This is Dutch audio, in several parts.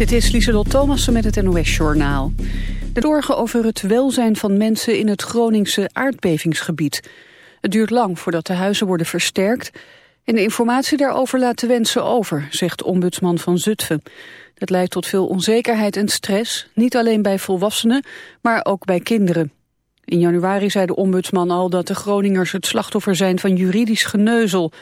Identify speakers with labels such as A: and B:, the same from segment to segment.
A: Dit is Lieselot Thomassen met het NOS-journaal. De zorgen over het welzijn van mensen in het Groningse aardbevingsgebied. Het duurt lang voordat de huizen worden versterkt... en de informatie daarover laat de wensen over, zegt ombudsman van Zutphen. Dat leidt tot veel onzekerheid en stress, niet alleen bij volwassenen, maar ook bij kinderen. In januari zei de ombudsman al dat de Groningers het slachtoffer zijn van juridisch geneuzel...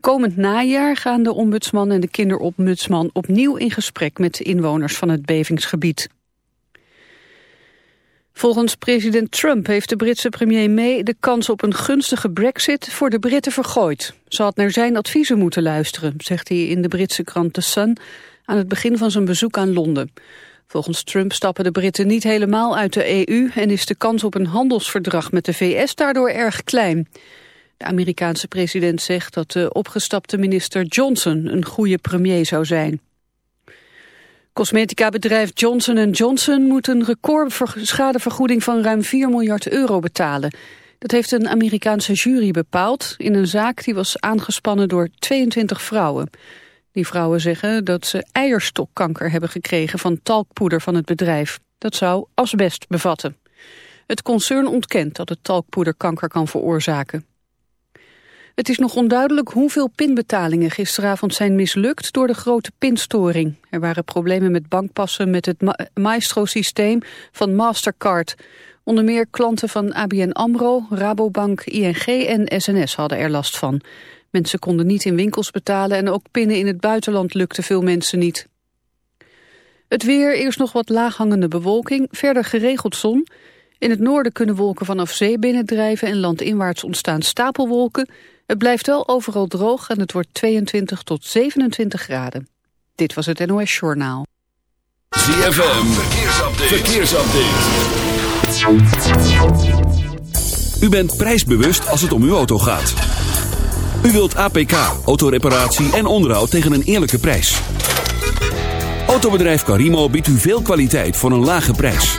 A: Komend najaar gaan de ombudsman en de kinderombudsman opnieuw in gesprek met inwoners van het bevingsgebied. Volgens president Trump heeft de Britse premier May de kans op een gunstige brexit voor de Britten vergooid. Ze had naar zijn adviezen moeten luisteren, zegt hij in de Britse krant The Sun aan het begin van zijn bezoek aan Londen. Volgens Trump stappen de Britten niet helemaal uit de EU en is de kans op een handelsverdrag met de VS daardoor erg klein. De Amerikaanse president zegt dat de opgestapte minister Johnson een goede premier zou zijn. Cosmetica-bedrijf Johnson Johnson moet een recordschadevergoeding van ruim 4 miljard euro betalen. Dat heeft een Amerikaanse jury bepaald in een zaak die was aangespannen door 22 vrouwen. Die vrouwen zeggen dat ze eierstokkanker hebben gekregen van talkpoeder van het bedrijf. Dat zou asbest bevatten. Het concern ontkent dat het talkpoeder kanker kan veroorzaken. Het is nog onduidelijk hoeveel pinbetalingen gisteravond zijn mislukt door de grote pinstoring. Er waren problemen met bankpassen met het Maestro-systeem van Mastercard. Onder meer klanten van ABN AMRO, Rabobank, ING en SNS hadden er last van. Mensen konden niet in winkels betalen en ook pinnen in het buitenland lukte veel mensen niet. Het weer, eerst nog wat laaghangende bewolking, verder geregeld zon. In het noorden kunnen wolken vanaf zee binnendrijven en landinwaarts ontstaan stapelwolken. Het blijft wel overal droog en het wordt 22 tot 27 graden. Dit was het NOS Journaal.
B: ZFM, verkeersupdate. verkeersupdate. U bent prijsbewust als het om uw auto gaat. U wilt APK, autoreparatie en onderhoud tegen een eerlijke prijs. Autobedrijf Carimo biedt u veel kwaliteit voor een lage prijs.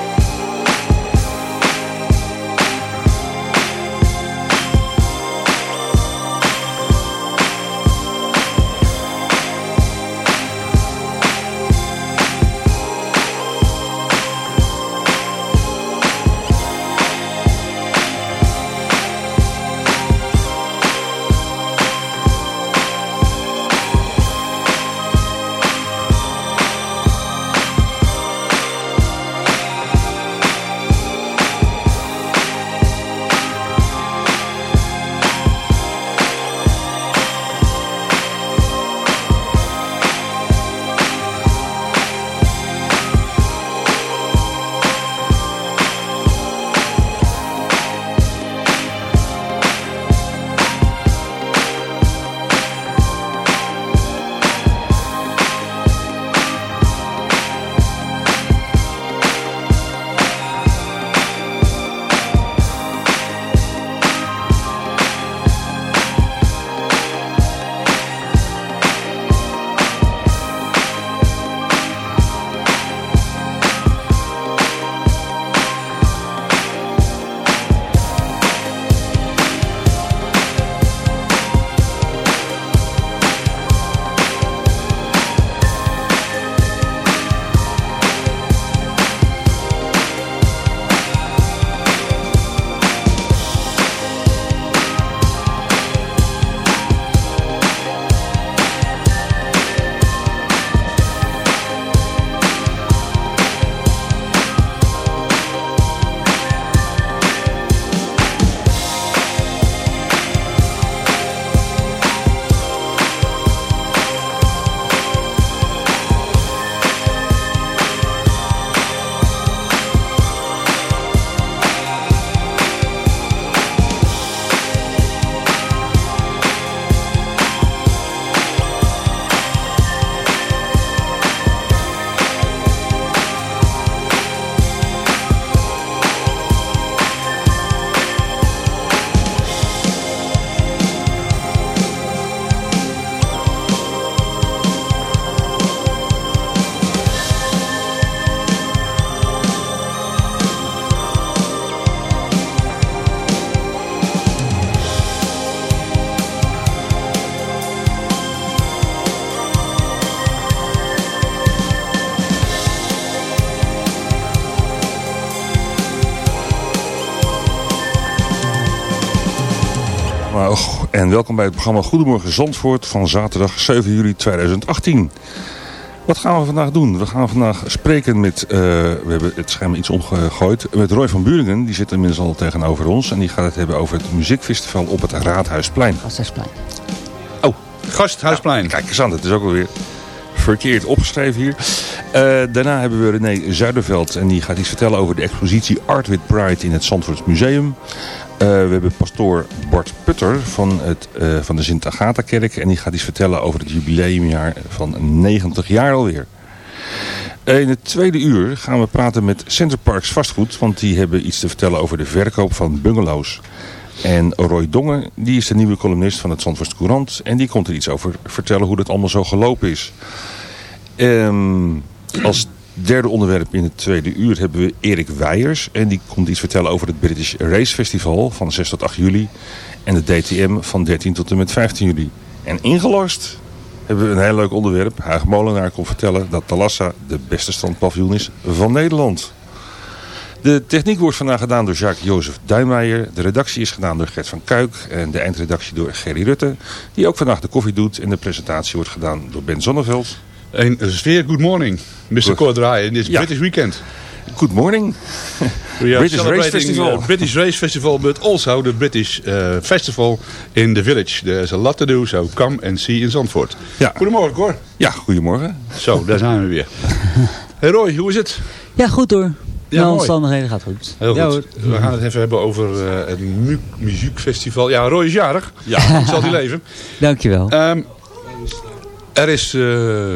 C: En welkom bij het programma Goedemorgen Zandvoort van zaterdag 7 juli 2018. Wat gaan we vandaag doen? We gaan vandaag spreken met, eh, we hebben het schijnbaar iets omgegooid, met Roy van Buringen. Die zit inmiddels al tegenover ons en die gaat het hebben over het muziekfestival op het Raadhuisplein.
D: Gasthuisplein.
C: Oh,
E: Gasthuisplein.
C: kijk eens aan, het is ook alweer verkeerd opgeschreven hier. Eh, daarna hebben we René Zuiderveld en die gaat iets vertellen over de expositie Art with Pride in het Zandvoorts Museum. Eh, we hebben pastoor Bart Putter van, het, eh, van de Sint-Agata-kerk. En die gaat iets vertellen over het jubileumjaar van 90 jaar alweer. Eh, In het tweede uur gaan we praten met Center Parks Vastgoed. Want die hebben iets te vertellen over de verkoop van bungalows. En Roy Dongen, die is de nieuwe columnist van het Zandvoorts Courant. En die komt er iets over vertellen hoe dat allemaal zo gelopen is. Ehm, als derde onderwerp in het tweede uur hebben we Erik Weijers. En die komt iets vertellen over het British Race Festival van 6 tot 8 juli. En de DTM van 13 tot en met 15 juli. En ingelost hebben we een heel leuk onderwerp. Huig Molenaar komt vertellen dat Talassa de beste strandpaviljoen is van Nederland. De techniek wordt vandaag gedaan door Jacques-Jozef Duinmeijer. De redactie is gedaan door Gert van Kuik. En de eindredactie door Gerry Rutte. Die ook vandaag de koffie doet. En de presentatie wordt gedaan door Ben Zonneveld.
E: Een zeer good morning, Mr. Draaien. in dit
C: Ja.
E: British weekend.
C: Good morning.
E: We are
C: British Race Festival.
E: uh, British Race Festival, but also the British uh, Festival in the village. There's a lot to do, so come and see in Zandvoort.
C: Ja.
E: Goedemorgen Cor.
C: Ja, goedemorgen.
E: Zo, daar zijn we weer. Hey Roy, hoe is het?
D: Ja, goed hoor.
E: Ja,
D: omstandigheden gaat goed.
E: Heel
D: Ja,
E: goed.
D: hoor.
E: We gaan het even hebben over uh, het mu muziekfestival. Ja, Roy is jarig.
C: Ja.
E: Ik zal die leven.
D: Dankjewel.
E: Ehm, er is uh,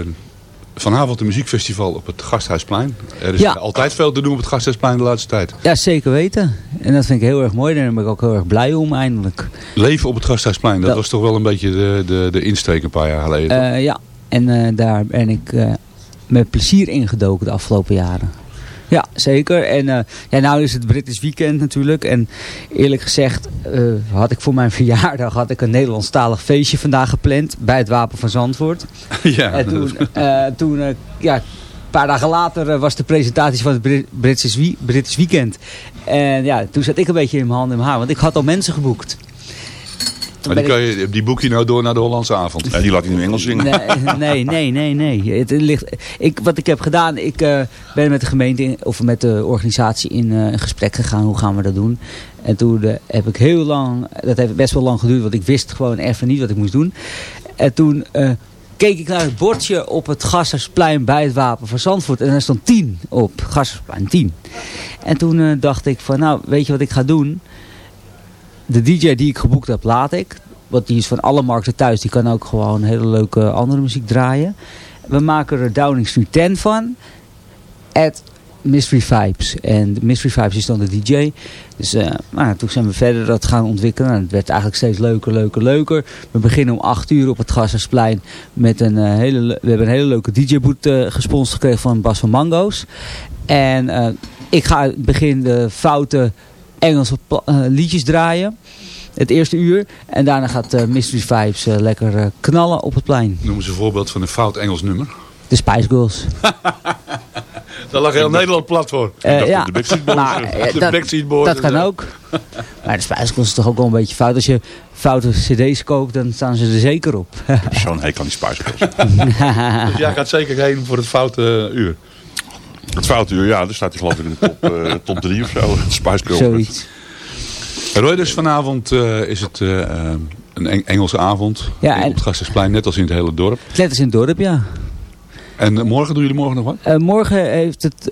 E: vanavond een muziekfestival op het Gasthuisplein. Er is
D: Ja.
E: altijd veel te doen op het Gasthuisplein de laatste tijd.
D: Ja, zeker weten. En dat vind ik heel erg mooi. Daar ben ik ook heel erg blij om eindelijk.
E: Leven op het Gasthuisplein, dat
D: Dat-
E: was toch wel een beetje de, de, de insteek een paar jaar geleden.
D: Eh, ja, en eh, daar ben ik eh, met plezier ingedoken de afgelopen jaren. Ja, zeker. En eh, ja, nou is het British Weekend natuurlijk. En eerlijk gezegd eh, had ik voor mijn verjaardag had ik een Nederlandstalig feestje vandaag gepland. Bij het Wapen van Zandvoort.
E: ja,
D: En toen, eh, toen ja, een paar dagen later was de presentatie van het Brit- British Weekend. En ja, toen zat ik een beetje in mijn handen in mijn haar. Want ik had al mensen geboekt.
E: Maar die,
D: ben
E: kan je, die boek je nou door naar de Hollandse avond.
C: Die laat hij nu Engels zingen.
D: Nee, nee, nee, nee. nee. Het ligt, ik, wat ik heb gedaan, ik eh, ben met de gemeente in- of met de organisatie in eh, een gesprek gegaan. Hoe gaan we dat doen? En toen eh, heb ik heel lang, dat heeft best wel lang geduurd, want ik wist gewoon even niet wat ik moest doen. En toen eh, keek ik naar het bordje op het Gassersplein bij het Wapen van Zandvoort. En daar stond 10 op, Gassersplein 10. En toen eh, dacht ik van, nou, weet je wat ik ga doen? De DJ die ik geboekt heb, laat ik. Want die is van alle markten thuis. Die kan ook gewoon hele leuke andere muziek draaien. We maken er Downing Street 10 van. At Mystery Vibes. En Mystery Vibes is dan de DJ. Dus eh, nou, toen zijn we verder dat gaan ontwikkelen. En het werd eigenlijk steeds leuker, leuker, leuker. We beginnen om 8 uur op het Gassersplein. Met een, eh, hele, le- we hebben een hele leuke DJ-boot eh, gesponsord gekregen van Bas van Mango's. En ik ga begin de foute Engelse eh, liedjes draaien. Het eerste uur. En daarna gaat eh, Mystery Vibes eh, lekker knallen op het plein.
E: Noem eens een voorbeeld van een fout Engels nummer.
D: De Spice Girls.
E: Daar lag heel Nederland plat voor.
D: Ja,
C: de Backstreet Boys,
E: De
D: dat,
E: Backstreet Boys
D: dat
E: en
D: kan
E: zo.
D: ook. Maar de Spice Girls is toch ook wel een beetje fout. Als je foute cd's koopt, dan staan ze er zeker op.
C: Zo'n hekel aan die Spice Girls.
E: Dus jij gaat zeker heen voor het foute uur.
C: Het foutuur, ja, daar staat hij geloof ik in de top, eh, top 3 of zo. Spice Girls.
D: Zoiets.
E: Roy, dus vanavond eh, is het eh, een Eng- Engelse avond.
D: Ja, en-
E: Op het Gasthuisplein, net als in het hele dorp.
D: Net als in het dorp, ja.
E: En morgen doen jullie morgen nog wat?
D: Eh, morgen heeft het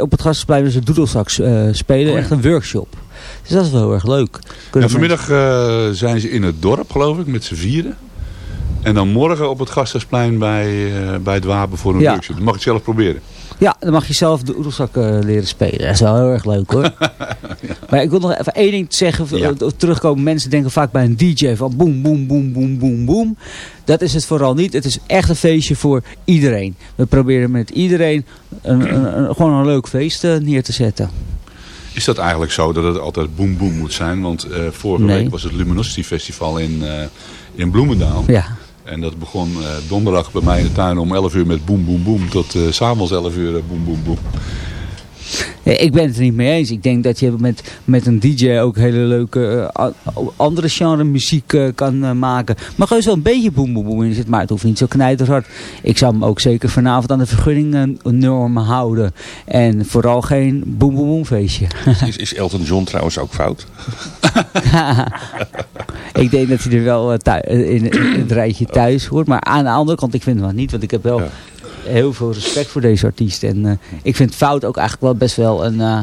D: op het Gasthuisplein dus een doedelsax eh spelen.
E: Oh ja.
D: Echt een workshop. Dus dat is wel heel erg leuk.
E: En vanmiddag eh, zijn ze in het dorp, geloof ik, met z'n vieren. En dan morgen op het Gasthuisplein bij, eh, bij het Wapen voor een
D: Ja.
E: workshop. Dat mag ik zelf proberen.
D: Ja, dan mag je zelf de oedelzak eh, leren spelen. Dat is wel heel erg leuk hoor. Maar ik wil nog even één ding zeggen.
E: Ja.
D: terugkomen. Mensen denken vaak bij een DJ van boem, boem, boem, boem, boem, boem. Dat is het vooral niet. Het is echt een feestje voor iedereen. We proberen met iedereen een, een, een- gewoon een leuk feest eh, neer te zetten.
E: Is dat eigenlijk zo dat het altijd boem boem moet zijn? Want eh, vorige
D: Nee.
E: week was het Luminosity Festival in, in Bloemendaal.
D: Ja.
E: En dat begon eh, donderdag bij mij in de tuin om 11 uur met boem boem boem. Tot eh, s'avonds 11 uur eh, boem boem boem.
D: Eh, Ik ben het er niet mee eens. Ik denk dat je met, met een DJ ook hele leuke eh, andere genre muziek eh, kan maken. Maar gewoon zo een beetje boem boem boem in zit. Maar het hoeft niet zo knijterhard. Ik zou hem ook zeker vanavond aan de vergunningennormen houden. En vooral geen boem boem boem feestje.
C: Is, is Elton John trouwens ook fout?
D: ik denk dat hij er wel in, in het rijtje thuis hoort. Maar aan de andere kant, ik vind het wel niet. Want ik heb wel
C: Ja.
D: Heel veel respect voor deze artiest. En eh, ik vind fout ook eigenlijk wel best wel een... eh,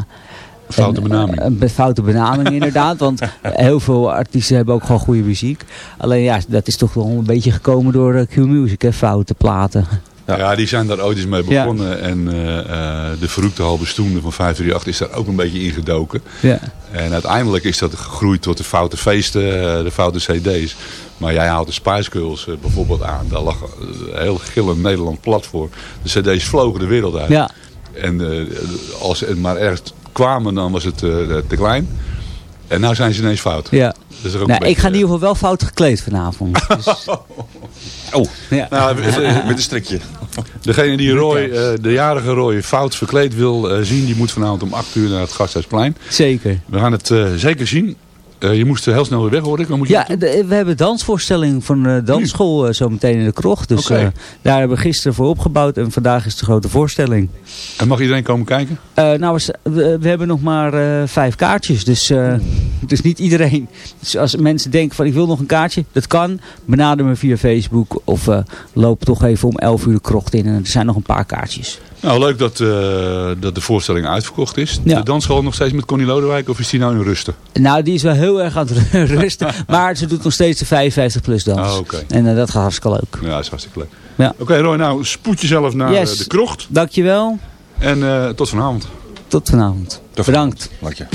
E: Foute benaming.
D: Een, een foute benaming inderdaad. Want heel veel artiesten hebben ook gewoon goede muziek. Alleen ja, dat is toch wel een beetje gekomen door eh, Q-Music, foute platen.
E: Ja. die zijn daar ooit eens mee
D: Ja.
E: begonnen. En eh, eh, de verroekte halve stoende van 538 is daar ook een beetje ingedoken.
D: Ja.
E: En uiteindelijk is dat gegroeid tot de foute feesten, eh, de foute cd's. Maar jij haalt de Spice Girls bijvoorbeeld aan. Daar lag een heel gillend Nederland plat voor. De cd's vlogen de wereld uit.
D: ja.
E: En als ze maar ergens kwamen, dan was het te klein. En nu zijn ze ineens fout.
D: ja.
E: Ook
D: Nou, ik ga in ieder geval wel fout gekleed vanavond. Dus,
C: Oh,
D: ja.
E: Nou, eh,
C: met een strikje.
E: Degene die Roy, eh, de jarige Roy fout verkleed wil eh, zien, die moet vanavond om 8 uur naar het Gasthuisplein.
D: Zeker.
E: We gaan het eh, zeker zien. Eh, je moest heel snel weer weg, hoor ik. Moet je
D: Ja, de- we hebben dansvoorstelling van de dansschool eh, zo meteen in de krocht. Dus eh, daar hebben we gisteren voor opgebouwd en vandaag is de grote voorstelling.
E: En mag iedereen komen kijken?
D: Eh, nou, we, hebben nog maar eh, vijf kaartjes, dus, eh, dus niet iedereen. Dus als mensen denken van ik wil nog een kaartje, dat kan. Benader me via Facebook of eh, loop toch even om 11 uur de krocht in en er zijn nog een paar kaartjes.
E: Nou, leuk dat, eh, dat de voorstelling uitverkocht is.
D: Ja.
E: De dansschool nog steeds met Connie Lodewijk of is die nou in rusten?
D: Nou, die is wel heel erg aan het rusten, maar ze doet nog steeds de 55 plus dans.
E: Oké.
D: En eh, dat gaat hartstikke leuk.
E: Ja, dat is hartstikke leuk.
D: Ja.
E: Oké Roy, nou spoed jezelf naar
D: Yes.
E: eh, de krocht.
D: Dankjewel,
E: En eh, tot vanavond.
D: tot vanavond. Bedankt.
C: Dank je.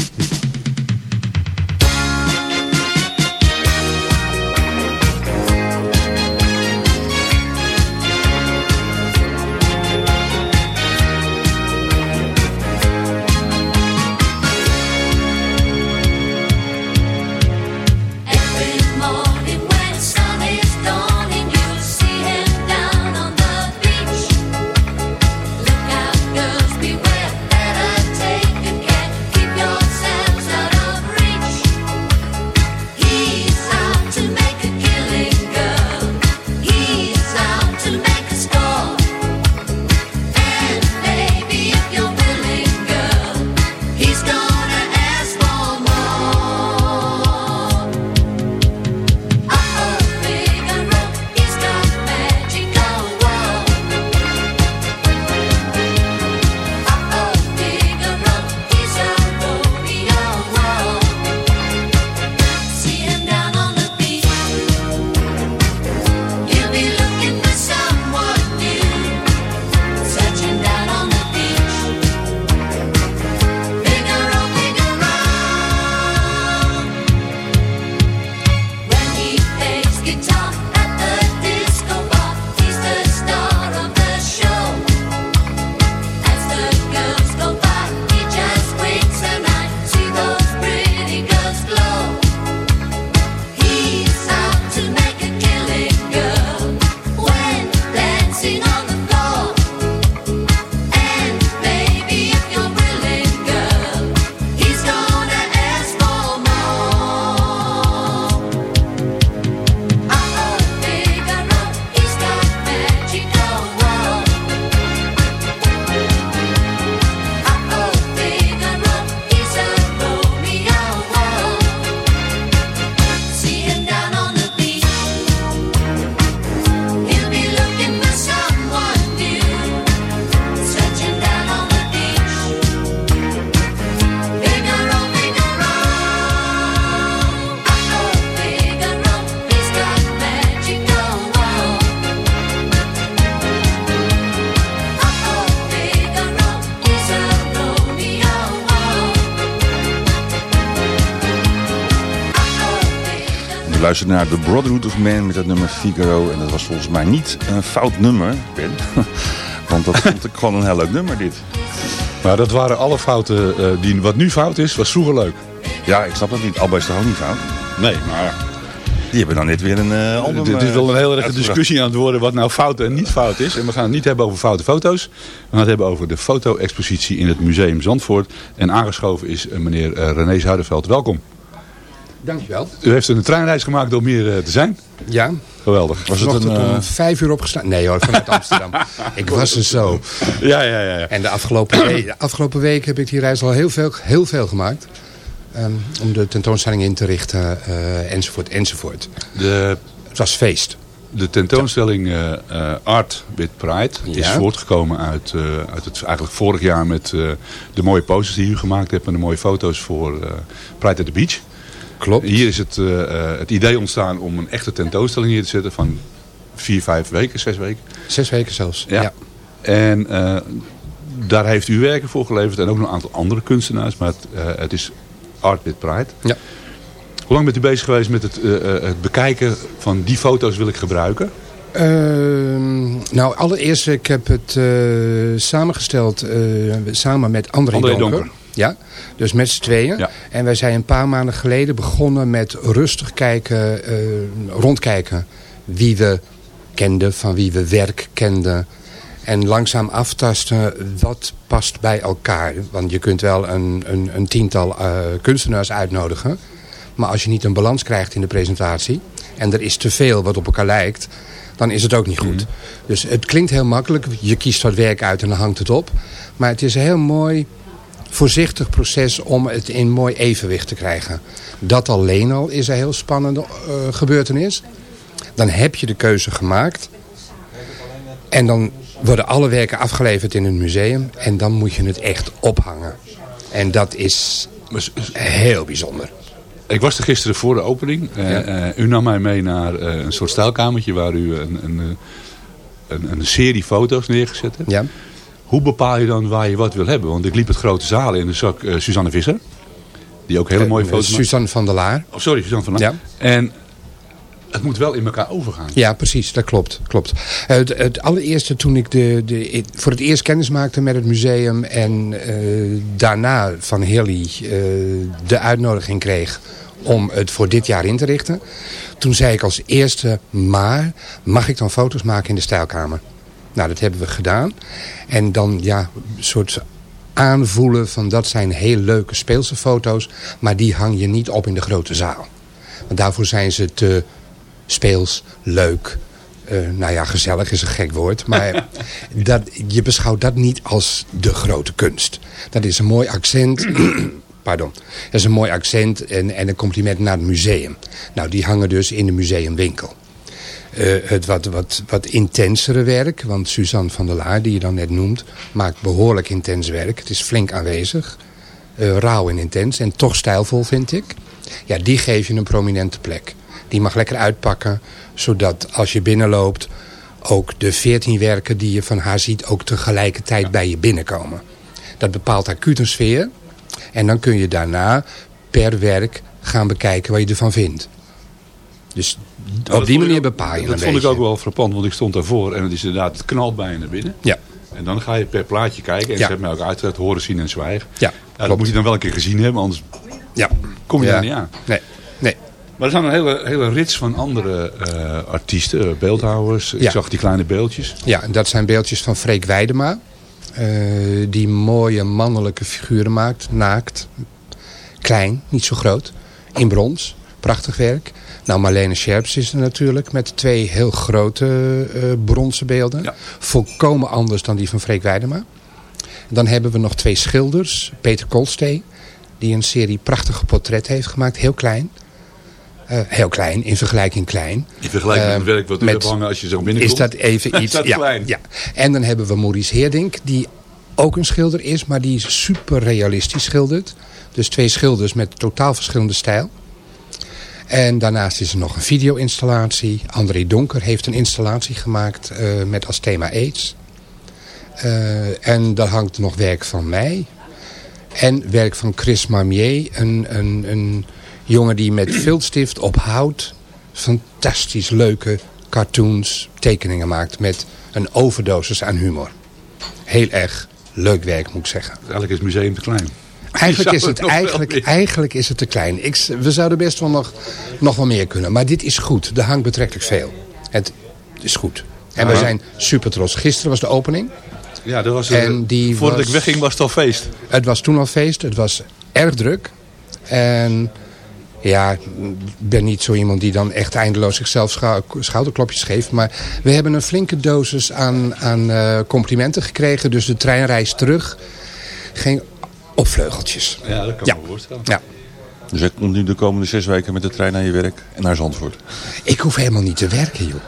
C: Naar The Brotherhood of Man met het nummer Figaro. En dat was volgens mij niet een fout nummer, Ben. Want dat vond ik gewoon een heel leuk nummer, dit.
E: Maar dat waren alle fouten eh, die wat nu fout is, was vroeger leuk.
C: Ja, ik snap dat niet. Alba is toch ook niet fout?
E: Nee, maar
C: Die hebben dan net weer een eh album
E: Het is wel een
C: eh,
E: heel
C: uitgebracht.
E: discussie aan het worden wat nou fout en niet fout is. En we gaan het niet hebben over foute foto's. We gaan het hebben over de foto-expositie in het Museum Zandvoort. En aangeschoven is meneer René Zuiderveld. Welkom.
F: Dankjewel.
E: U heeft een treinreis gemaakt om hier eh, te zijn.
F: Ja,
E: Geweldig.
C: Was het een,
F: vanochtend
C: eh,
F: om vijf uur opgestaan. Nee hoor, vanuit Amsterdam. ik was er zo.
E: Ja, ja, ja. ja.
F: En de afgelopen, week, de afgelopen week heb ik die reis al heel veel, heel veel gemaakt. Ehm, om de tentoonstelling in te richten, eh, enzovoort, enzovoort.
E: De,
F: Het was feest.
E: de tentoonstelling Art with Pride is voortgekomen uit, uit het eigenlijk vorig jaar met de mooie posters die u gemaakt hebt en de mooie foto's voor Pride at the Beach.
F: Klopt.
E: Hier is het, eh, eh, het idee ontstaan om een echte tentoonstelling neer te zetten van vier, vijf weken, zes weken.
F: Zes weken zelfs.
E: Ja.
F: Ja.
E: En eh, daar heeft u werken voor geleverd en ook nog een aantal andere kunstenaars. Maar het, het is Art with Pride.
F: Ja.
E: Hoe lang bent u bezig geweest met het, het bekijken van die foto's wil ik gebruiken?
F: Ehm, nou, allereerst, ik heb het samengesteld samen met André,
E: André
F: Donker.
E: Donker.
F: Ja, dus met z'n tweeën.
E: Ja.
F: En wij zijn een paar maanden geleden begonnen met rustig kijken, eh, rondkijken. Wie we kenden, van wie we werk kenden. En langzaam aftasten wat past bij elkaar. Want je kunt wel een, een, een tiental eh, kunstenaars uitnodigen. Maar als je niet een balans krijgt in de presentatie... en er is te veel wat op elkaar lijkt... dan is het ook niet goed. Dus het klinkt heel makkelijk. Je kiest wat werk uit en dan hangt het op. Maar het is heel mooi, voorzichtig proces... om het in mooi evenwicht te krijgen. Dat alleen al is een heel spannende eh, gebeurtenis. Dan heb je de keuze gemaakt... En dan worden alle werken afgeleverd in een museum. En dan moet je het echt ophangen. En dat is heel bijzonder.
E: Ik was er gisteren voor de opening. Eh, eh, u nam mij mee naar een soort stijlkamertje waar u een, een, een, een serie foto's neergezet hebt.
F: Ja.
E: Hoe bepaal je dan waar je wat wil hebben? Want ik liep het grote zaal in en zag ik eh, Suzanne Visser. Die ook hele mooie
F: Eh,
E: foto's maakt.
F: Suzanne van der Laar.
E: Oh, sorry, Suzanne van
F: Ja.
E: En het moet wel in elkaar overgaan.
F: Ja, precies. Dat klopt. klopt. Eh, Het, het allereerste toen ik de, de, voor het eerst kennis maakte met het museum... en eh, daarna van Hilly eh, de uitnodiging kreeg om het voor dit jaar in te richten... toen zei ik als eerste, maar mag ik dan foto's maken in de stijlkamer? Nou, dat hebben we gedaan. En dan ja, een soort aanvoelen van dat zijn heel leuke speelse foto's... maar die hang je niet op in de grote zaal. Want daarvoor zijn ze te speels, leuk. eh, nou ja, gezellig is een gek woord. Maar dat, je beschouwt dat niet als de grote kunst. Dat is een mooi accent. Pardon. Dat is een mooi accent en, en een compliment naar het museum. Nou, die hangen dus in de museumwinkel. Eh, het wat, wat, wat intensere werk, want Suzanne van der Laar, die je dan net noemt, maakt behoorlijk intens werk. Het is flink aanwezig. Eh, rauw en intens en toch stijlvol, vind ik. Ja, die geef je een prominente plek. Die mag lekker uitpakken, zodat als je binnenloopt... ook de veertien werken die je van haar ziet ook tegelijkertijd bij je binnenkomen. Dat bepaalt acuut een sfeer. En dan kun je daarna per werk gaan bekijken wat je ervan vindt. Dus op die manier bepaal je
E: Dat
F: een
E: vond ik ook wel frappant, want ik stond daarvoor en het is inderdaad, het knalt bijna naar binnen.
F: Ja,
E: En dan ga je per plaatje kijken en ze hebben mij ook uiteraard horen zien en zwijgen.
F: ja,
E: dat moet je dan wel een keer gezien hebben, anders
F: Ja.
E: kom je
F: Ja.
E: er niet aan.
F: Nee, nee.
E: Maar er zijn een hele, hele rits van andere eh, artiesten, eh, beeldhouwers. Ik
F: Ja.
E: zag die kleine beeldjes.
F: Ja, en dat zijn beeldjes van Freek Weidema. eh, die mooie mannelijke figuren maakt. Naakt. Klein, niet zo groot. In brons. Prachtig werk. Nou, Marlene Scherps is er natuurlijk. Met twee heel grote eh bronzen beelden.
E: Ja.
F: Volkomen anders dan die van Freek Weidema. Dan hebben we nog twee schilders. Peter Kolstee. Die een serie prachtige portretten heeft gemaakt. Heel klein. Eh, heel klein, in vergelijking klein.
E: In vergelijking met het
F: Eh,
E: werk wat u
F: met-
E: hebt hangen als je zo binnenkomt.
F: Is dat even
E: Is
F: iets...
E: dat
F: ja,
E: klein?
F: ja. En dan hebben we Maurice Heerdink, die ook een schilder is, maar die super realistisch schildert. Dus twee schilders met totaal verschillende stijl. En daarnaast is er nog een video-installatie. André Donker heeft een installatie gemaakt eh, met als thema AIDS. Eh, en daar hangt nog werk van mij. En werk van Chris Marmier, een, een, een jongen die met viltstift op hout fantastisch leuke cartoons, tekeningen maakt met een overdosis aan humor. Heel erg leuk werk moet ik zeggen.
E: Eigenlijk is het museum te klein.
F: Eigenlijk is, het, eigenlijk, eigenlijk is het te klein. Ik, we zouden best wel nog, nog wel meer kunnen. Maar dit is goed. Er hangt betrekkelijk veel. Het is goed. En we zijn super trots. Gisteren was de opening.
E: Ja, dat was, eh,
F: En die
E: voordat
F: was-
E: ik wegging was het al feest.
F: Het was toen al feest. Het was erg druk. En ja, ik ben niet zo iemand die dan echt eindeloos zichzelf schou- schouderklopjes geeft. Maar we hebben een flinke dosis aan, aan eh, complimenten gekregen. Dus de treinreis terug ging op vleugeltjes.
E: Ja, dat kan
F: Ja.
E: me voorstellen.
F: Ja.
C: Dus jij komt nu de komende zes weken met de trein naar je werk en naar Zandvoort.
F: Ik hoef helemaal niet te werken, joh.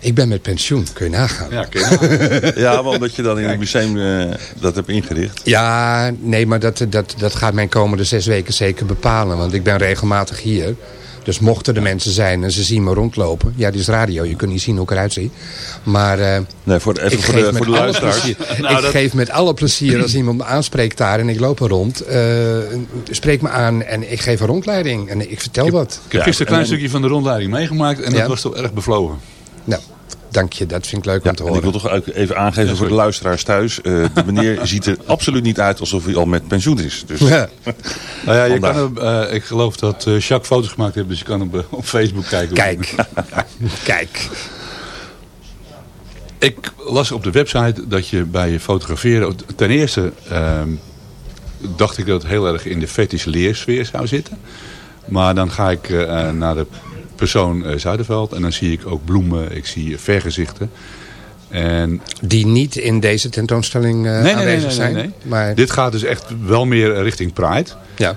F: Ik ben met pensioen, kun je nagaan.
E: Ja, ken
C: Ja, maar omdat je dan in het museum eh, dat hebt ingericht.
F: Ja, nee, maar dat, dat, dat gaat mijn komende zes weken zeker bepalen. Want ik ben regelmatig hier. Dus mochten er mensen zijn en ze zien me rondlopen. Ja, dit is radio, je kunt niet zien hoe ik eruit zie. Maar eh,
C: Nee, voor, even
F: ik,
C: voor
F: geef
C: de,
F: met
C: voor de
F: alle
C: luisteraars.
F: plezier,
E: Nou,
F: ik
E: dat-
F: geef met alle plezier als iemand me aanspreekt daar en ik loop er rond. eh, spreek me aan en ik geef een rondleiding en ik vertel wat.
E: Ik heb
C: Ja,
E: gisteren een klein
C: en-
E: stukje van de rondleiding meegemaakt en
F: Ja.
E: dat was toch erg bevlogen.
F: Nou, dank je. Dat vind ik leuk
C: Ja,
F: om te
C: en ik wil
F: horen.
C: toch ook even aangeven voor de luisteraars thuis. eh, de meneer ziet er absoluut niet uit alsof hij al met pensioen is. Dus
F: Ja.
E: Nou ja, je kan op, eh, ik geloof dat eh, Jacques foto's gemaakt heeft, dus je kan op, eh, op Facebook kijken.
F: Kijk, kijk.
E: Ik las op de website dat je bij je fotograferen... Ten eerste ehm, dacht ik dat het heel erg in de fetish leersfeer zou zitten. Maar dan ga ik eh, naar de persoon eh, Zuiderveld en dan zie ik ook bloemen, ik zie vergezichten. En
F: Die niet in deze tentoonstelling eh, aanwezig zijn. Maar
E: Dit gaat dus echt wel meer richting Pride.
F: ja.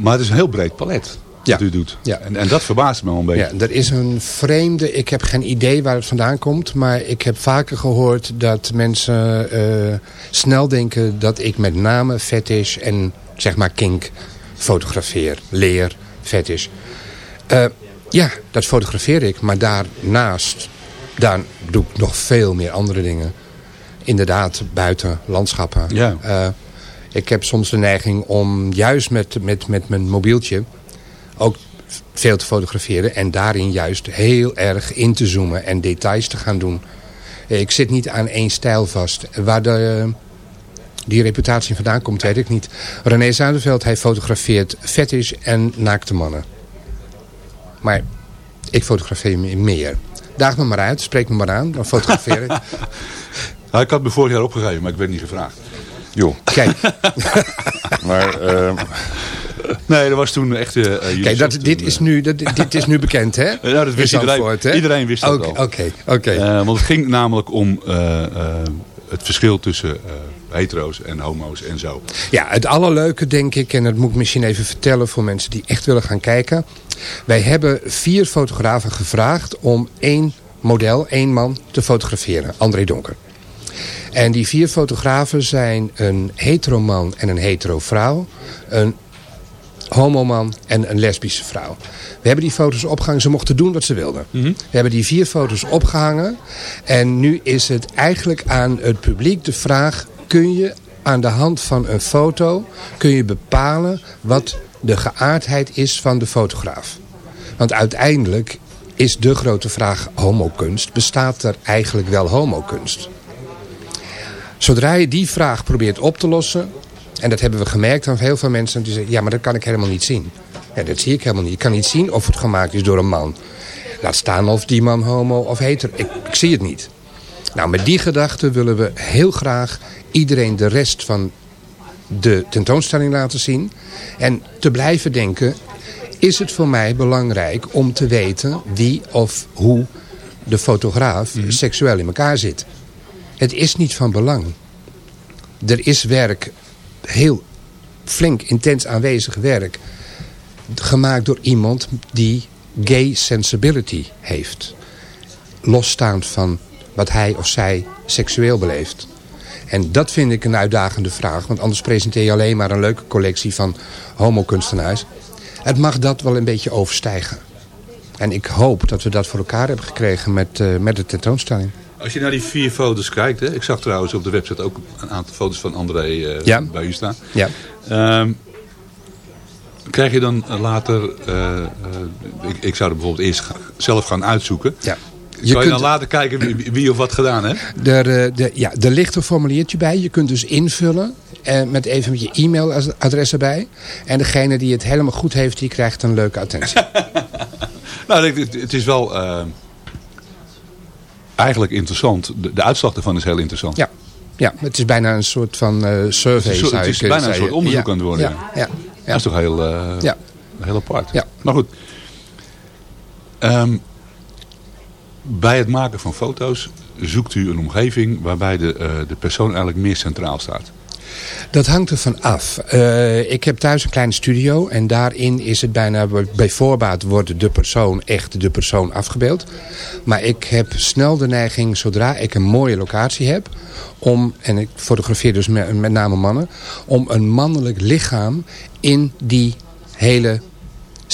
E: Maar het is een heel breed palet wat
F: Ja.
E: u doet.
F: Ja.
E: En, en dat verbaast me wel een beetje.
F: Ja, er is een vreemde, ik heb geen idee waar het vandaan komt, maar ik heb vaker gehoord dat mensen eh, snel denken dat ik met name fetish en zeg maar kink fotografeer, leer, fetish. Eh, ja, dat fotografeer ik, maar daarnaast, daar doe ik nog veel meer andere dingen. Inderdaad, buiten landschappen.
E: Ja.
F: Eh, ik heb soms de neiging om juist met, met, met mijn mobieltje ook veel te fotograferen. En daarin juist heel erg in te zoomen en details te gaan doen. Ik zit niet aan één stijl vast. Waar de, die reputatie vandaan komt, weet ik niet. René Zuiderveld, hij fotografeert fetish en naakte mannen. Maar ik fotografeer me- meer. Daag me maar uit, spreek me maar aan, dan fotografeer ik.
E: Nou, ik had me vorig jaar opgegeven, maar ik werd niet gevraagd.
C: joh,
F: Kijk,
C: maar eh,
E: Nee, dat was toen echt... eh, eh, jullie
F: kijk dat, dit,
E: toen,
F: is
E: eh,
F: nu, dat, dit is nu bekend, hè?
E: Ja, dat wist iedereen.
F: Hè?
E: Iedereen wist dat
F: Oké,
E: al.
F: Oké, oké.
E: eh, want het ging namelijk om eh, eh, het verschil tussen eh, hetero's en homo's en zo.
F: Ja, het allerleuke denk ik, en dat moet ik misschien even vertellen voor mensen die echt willen gaan kijken. Wij hebben vier fotografen gevraagd om één model, één man te fotograferen. André Donker. En die vier fotografen zijn een heteroman en een hetero vrouw. Een homoman en een lesbische vrouw. We hebben die foto's opgehangen. Ze mochten doen wat ze wilden. We hebben die vier foto's opgehangen. En nu is het eigenlijk aan het publiek de vraag... kun je aan de hand van een foto... kun je bepalen wat de geaardheid is van de fotograaf. Want uiteindelijk is de grote vraag homokunst. Bestaat er eigenlijk wel homokunst? Zodra je die vraag probeert op te lossen... en dat hebben we gemerkt aan heel veel mensen... die zeggen, ja, maar dat kan ik helemaal niet zien. Ja, dat zie ik helemaal niet. Ik kan niet zien of het gemaakt is door een man. Laat staan of die man homo of hetero. Ik, ik zie het niet. Nou, met die gedachte willen we heel graag iedereen de rest van de tentoonstelling laten zien. En te blijven denken, is het voor mij belangrijk om te weten wie of hoe de fotograaf seksueel in elkaar zit. Het is niet van belang. Er is werk, heel flink, intens aanwezig werk, gemaakt door iemand die gay sensibility heeft. Losstaand van wat hij of zij seksueel beleeft. En dat vind ik een uitdagende vraag. Want anders presenteer je alleen maar een leuke collectie van homokunstenaars. Het mag dat wel een beetje overstijgen. En ik hoop dat we dat voor elkaar hebben gekregen met, eh, met de tentoonstelling.
E: Als je naar die vier foto's kijkt, hè, ik zag trouwens op de website ook een aantal foto's van André eh,
F: Ja.
E: bij u staan.
F: Ja.
E: Ehm, krijg je dan later, eh, ik, ik zou er bijvoorbeeld eerst zelf gaan uitzoeken.
F: Ja.
E: Je kan je dan later kijken wie, wie of wat gedaan heeft?
F: Er, eh, de, ja, er ligt een formuliertje bij. Je kunt dus invullen. eh, met even je e-mailadres erbij. En degene die het helemaal goed heeft, die krijgt een leuke attentie.
E: Nou, het, het is wel eh, eigenlijk interessant. De, de uitslag ervan is heel interessant.
F: Ja. Ja, het is bijna een soort van eh, survey.
E: Het is, zo- het is bijna een soort onderzoek
F: Ja,
E: aan het worden.
F: Ja, ja, ja.
E: Dat is toch heel, eh,
F: Ja.
E: heel apart.
F: Ja.
E: Maar goed. Ehm, bij het maken van foto's zoekt u een omgeving waarbij de, eh, de persoon eigenlijk meer centraal staat.
F: Dat hangt er van af. Eh, ik heb thuis een kleine studio en daarin is het bijna bij voorbaat wordt de persoon echt de persoon afgebeeld. Maar ik heb snel de neiging, zodra ik een mooie locatie heb, om, en ik fotografeer dus met, met name mannen, om een mannelijk lichaam in die hele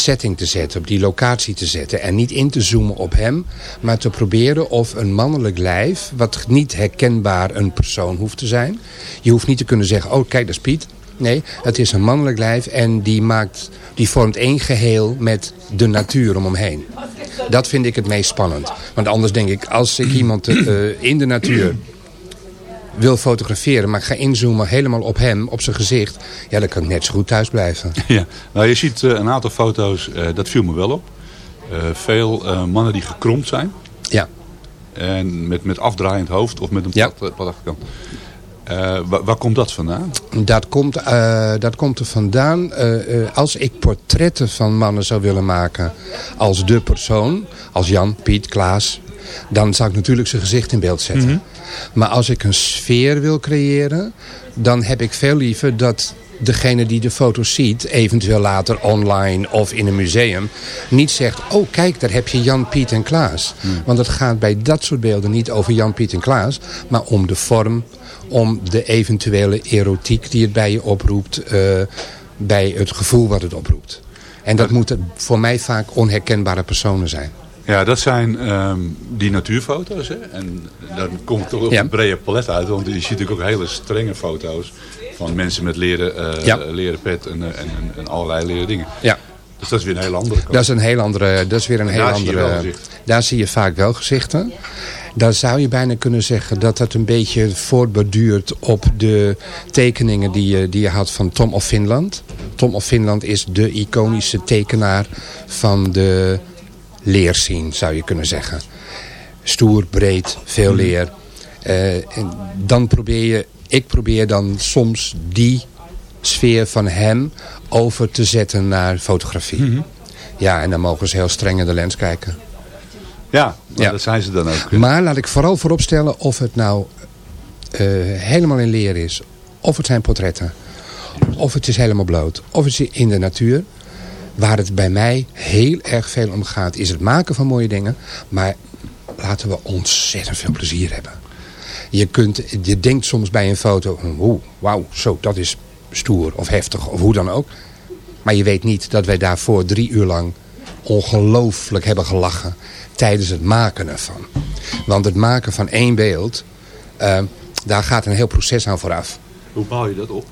F: setting te zetten, op die locatie te zetten. En niet in te zoomen op hem, maar te proberen of een mannelijk lijf, wat niet herkenbaar een persoon hoeft te zijn. Je hoeft niet te kunnen zeggen, oh kijk dat is Piet. Nee, het is een mannelijk lijf en die, maakt, die vormt één geheel met de natuur om hem heen. Dat vind ik het meest spannend. Want anders denk ik, als ik iemand eh, in de natuur wil fotograferen, maar ik ga inzoomen helemaal op hem, op zijn gezicht, ja, dan kan ik net zo goed thuis blijven.
E: Ja. Nou, je ziet eh, een aantal foto's, eh, dat viel me wel op. Eh, veel mannen die gekromd zijn.
F: Ja.
E: En met, met afdraaiend hoofd of met een
F: Ja.
E: plat, plat achterkant. Waar, waar komt dat vandaan?
F: Dat komt, dat komt er vandaan. als ik portretten van mannen zou willen maken als de persoon, als Jan, Piet, Klaas, dan zou ik natuurlijk zijn gezicht in beeld zetten. Maar als ik een sfeer wil creëren, dan heb ik veel liever dat degene die de foto's ziet, eventueel later online of in een museum, niet zegt, oh kijk, daar heb je Jan, Piet en Klaas. Want het gaat bij dat soort beelden niet over Jan, Piet en Klaas, maar om de vorm, om de eventuele erotiek die het bij je oproept, eh, bij het gevoel wat het oproept. En dat moeten voor mij vaak onherkenbare personen zijn.
E: Ja, dat zijn ehm, die natuurfoto's. Hè? En dan kom ik toch op
F: Ja.
E: een brede palet uit. Want je ziet natuurlijk ook hele strenge foto's van mensen met leren, eh,
F: Ja.
E: leren pet en, eh, en, en, allerlei leren dingen.
F: Ja.
E: Dus dat is weer een hele andere kant.
F: Dat is een heel andere, dat is weer een heel
E: daar
F: andere. Daar zie je vaak wel gezichten. Daar zou je bijna kunnen zeggen dat dat een beetje voortborduurt op de tekeningen die je, die je had van Tom of Finland. Tom of Finland is de iconische tekenaar van de leerscene, zou je kunnen zeggen. Stoer, breed, veel leer. Eh, en dan probeer je, ik probeer dan soms die sfeer van hem over te zetten naar fotografie. Ja, en dan mogen ze heel streng in de lens kijken.
E: Ja. dat zijn ze dan ook.
F: Maar laat ik vooral vooropstellen of het nou eh, helemaal in leer is. Of het zijn portretten. Of het is helemaal bloot. Of het is in de natuur. Waar het bij mij heel erg veel om gaat is het maken van mooie dingen. Maar laten we ontzettend veel plezier hebben. Je, kunt, je denkt soms bij een foto, oeh, wauw, zo, dat is stoer of heftig of hoe dan ook. Maar je weet niet dat wij daarvoor drie uur lang ongelooflijk hebben gelachen tijdens het maken ervan. Want het maken van één beeld, eh, daar gaat een heel proces aan vooraf.
E: Hoe bouw je dat op?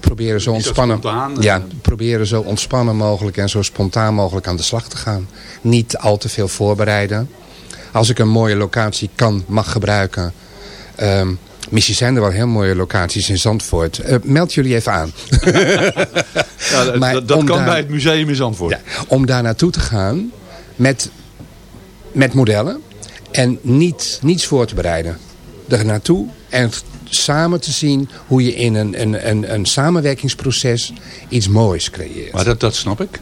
F: Proberen zo ontspannen,
E: spontaan? eh?
F: ja, proberen zo ontspannen mogelijk en zo spontaan mogelijk aan de slag te gaan. Niet al te veel voorbereiden. Als ik een mooie locatie kan, mag gebruiken. ehm Misschien zijn er wel heel mooie locaties in Zandvoort. Eh, meld jullie even aan.
E: Ja, dat
F: Maar
E: kan
F: daar-
E: bij het museum in Zandvoort.
F: Ja, om daar naartoe te gaan met, met modellen en niet, niets voor te bereiden. Er naartoe en samen te zien hoe je in een, een, een, een samenwerkingsproces iets moois creëert.
E: Maar dat, dat snap ik.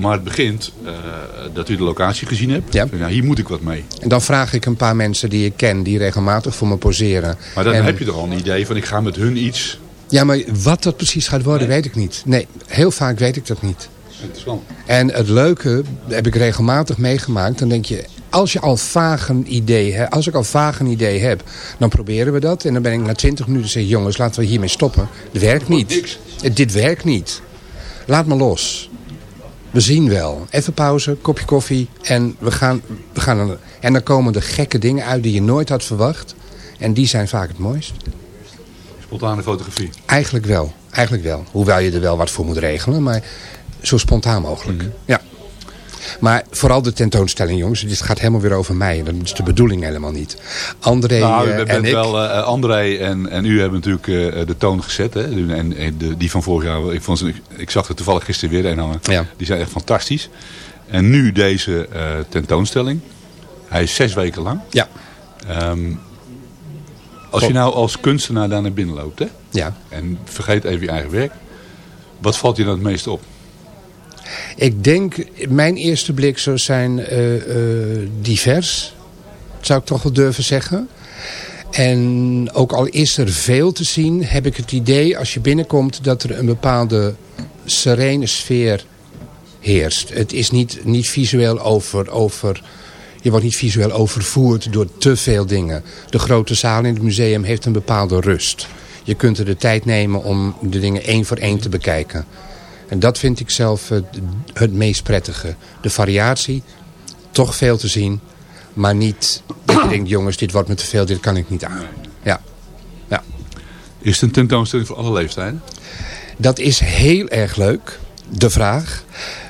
E: Maar het begint eh, dat u de locatie gezien hebt.
F: Ja.
E: Van, hier moet ik wat mee.
F: En dan vraag ik een paar mensen die ik ken, die regelmatig voor me poseren.
E: Maar dan
F: En-
E: heb je toch al een idee van ik ga met hun iets.
F: Ja, maar wat dat precies gaat worden, weet ik niet. Nee, heel vaak weet ik dat niet.
E: Interessant.
F: En het leuke heb ik regelmatig meegemaakt. Dan denk je, als je al vaag een idee hebt, als ik al vaag een idee heb, dan proberen we dat. En dan ben ik na twintig minuten zeg jongens, laten we hiermee stoppen. Het werkt niet. Eh, Dit werkt niet. Laat me los. We zien wel. Even pauze, kopje koffie en we gaan, we gaan aan- en dan komen er gekke dingen uit die je nooit had verwacht. En die zijn vaak het mooist.
E: Spontane fotografie.
F: Eigenlijk wel. Eigenlijk wel. Hoewel je er wel wat voor moet regelen, maar zo spontaan mogelijk. Ja. Maar vooral de tentoonstelling, jongens. Dit gaat helemaal weer over mij. Dat is de bedoeling helemaal niet. André
E: Nou,
F: eh, en ik...
E: wel, eh, André en, en u hebben natuurlijk eh, de toon gezet. Hè? En, en de, die van vorig jaar, ik, vond ik zag er toevallig gisteren weer een hangen.
F: Ja.
E: Die zijn echt fantastisch. En nu deze eh, tentoonstelling. Hij is zes weken lang.
F: Ja,
E: Ehm, als je nou als kunstenaar daar naar binnen loopt hè?
F: ja.
E: en vergeet even je eigen werk. Wat valt je dan het meest op?
F: Ik denk, mijn eerste blik zou zijn eh, eh, divers. Zou ik toch wel durven zeggen. En ook al is er veel te zien, heb ik het idee als je binnenkomt dat er een bepaalde serene sfeer heerst. Het is niet, niet visueel over, over... Je wordt niet visueel overvoerd door te veel dingen. De grote zaal in het museum heeft een bepaalde rust. Je kunt er de tijd nemen om de dingen één voor één te bekijken. En dat vind ik zelf het, meest prettige. De variatie, toch veel te zien, maar niet dat je denkt, jongens, dit wordt me te veel, dit kan ik niet aan. Ja, ja.
E: Is het een tentoonstelling voor alle leeftijden?
F: Dat is heel erg leuk, de vraag.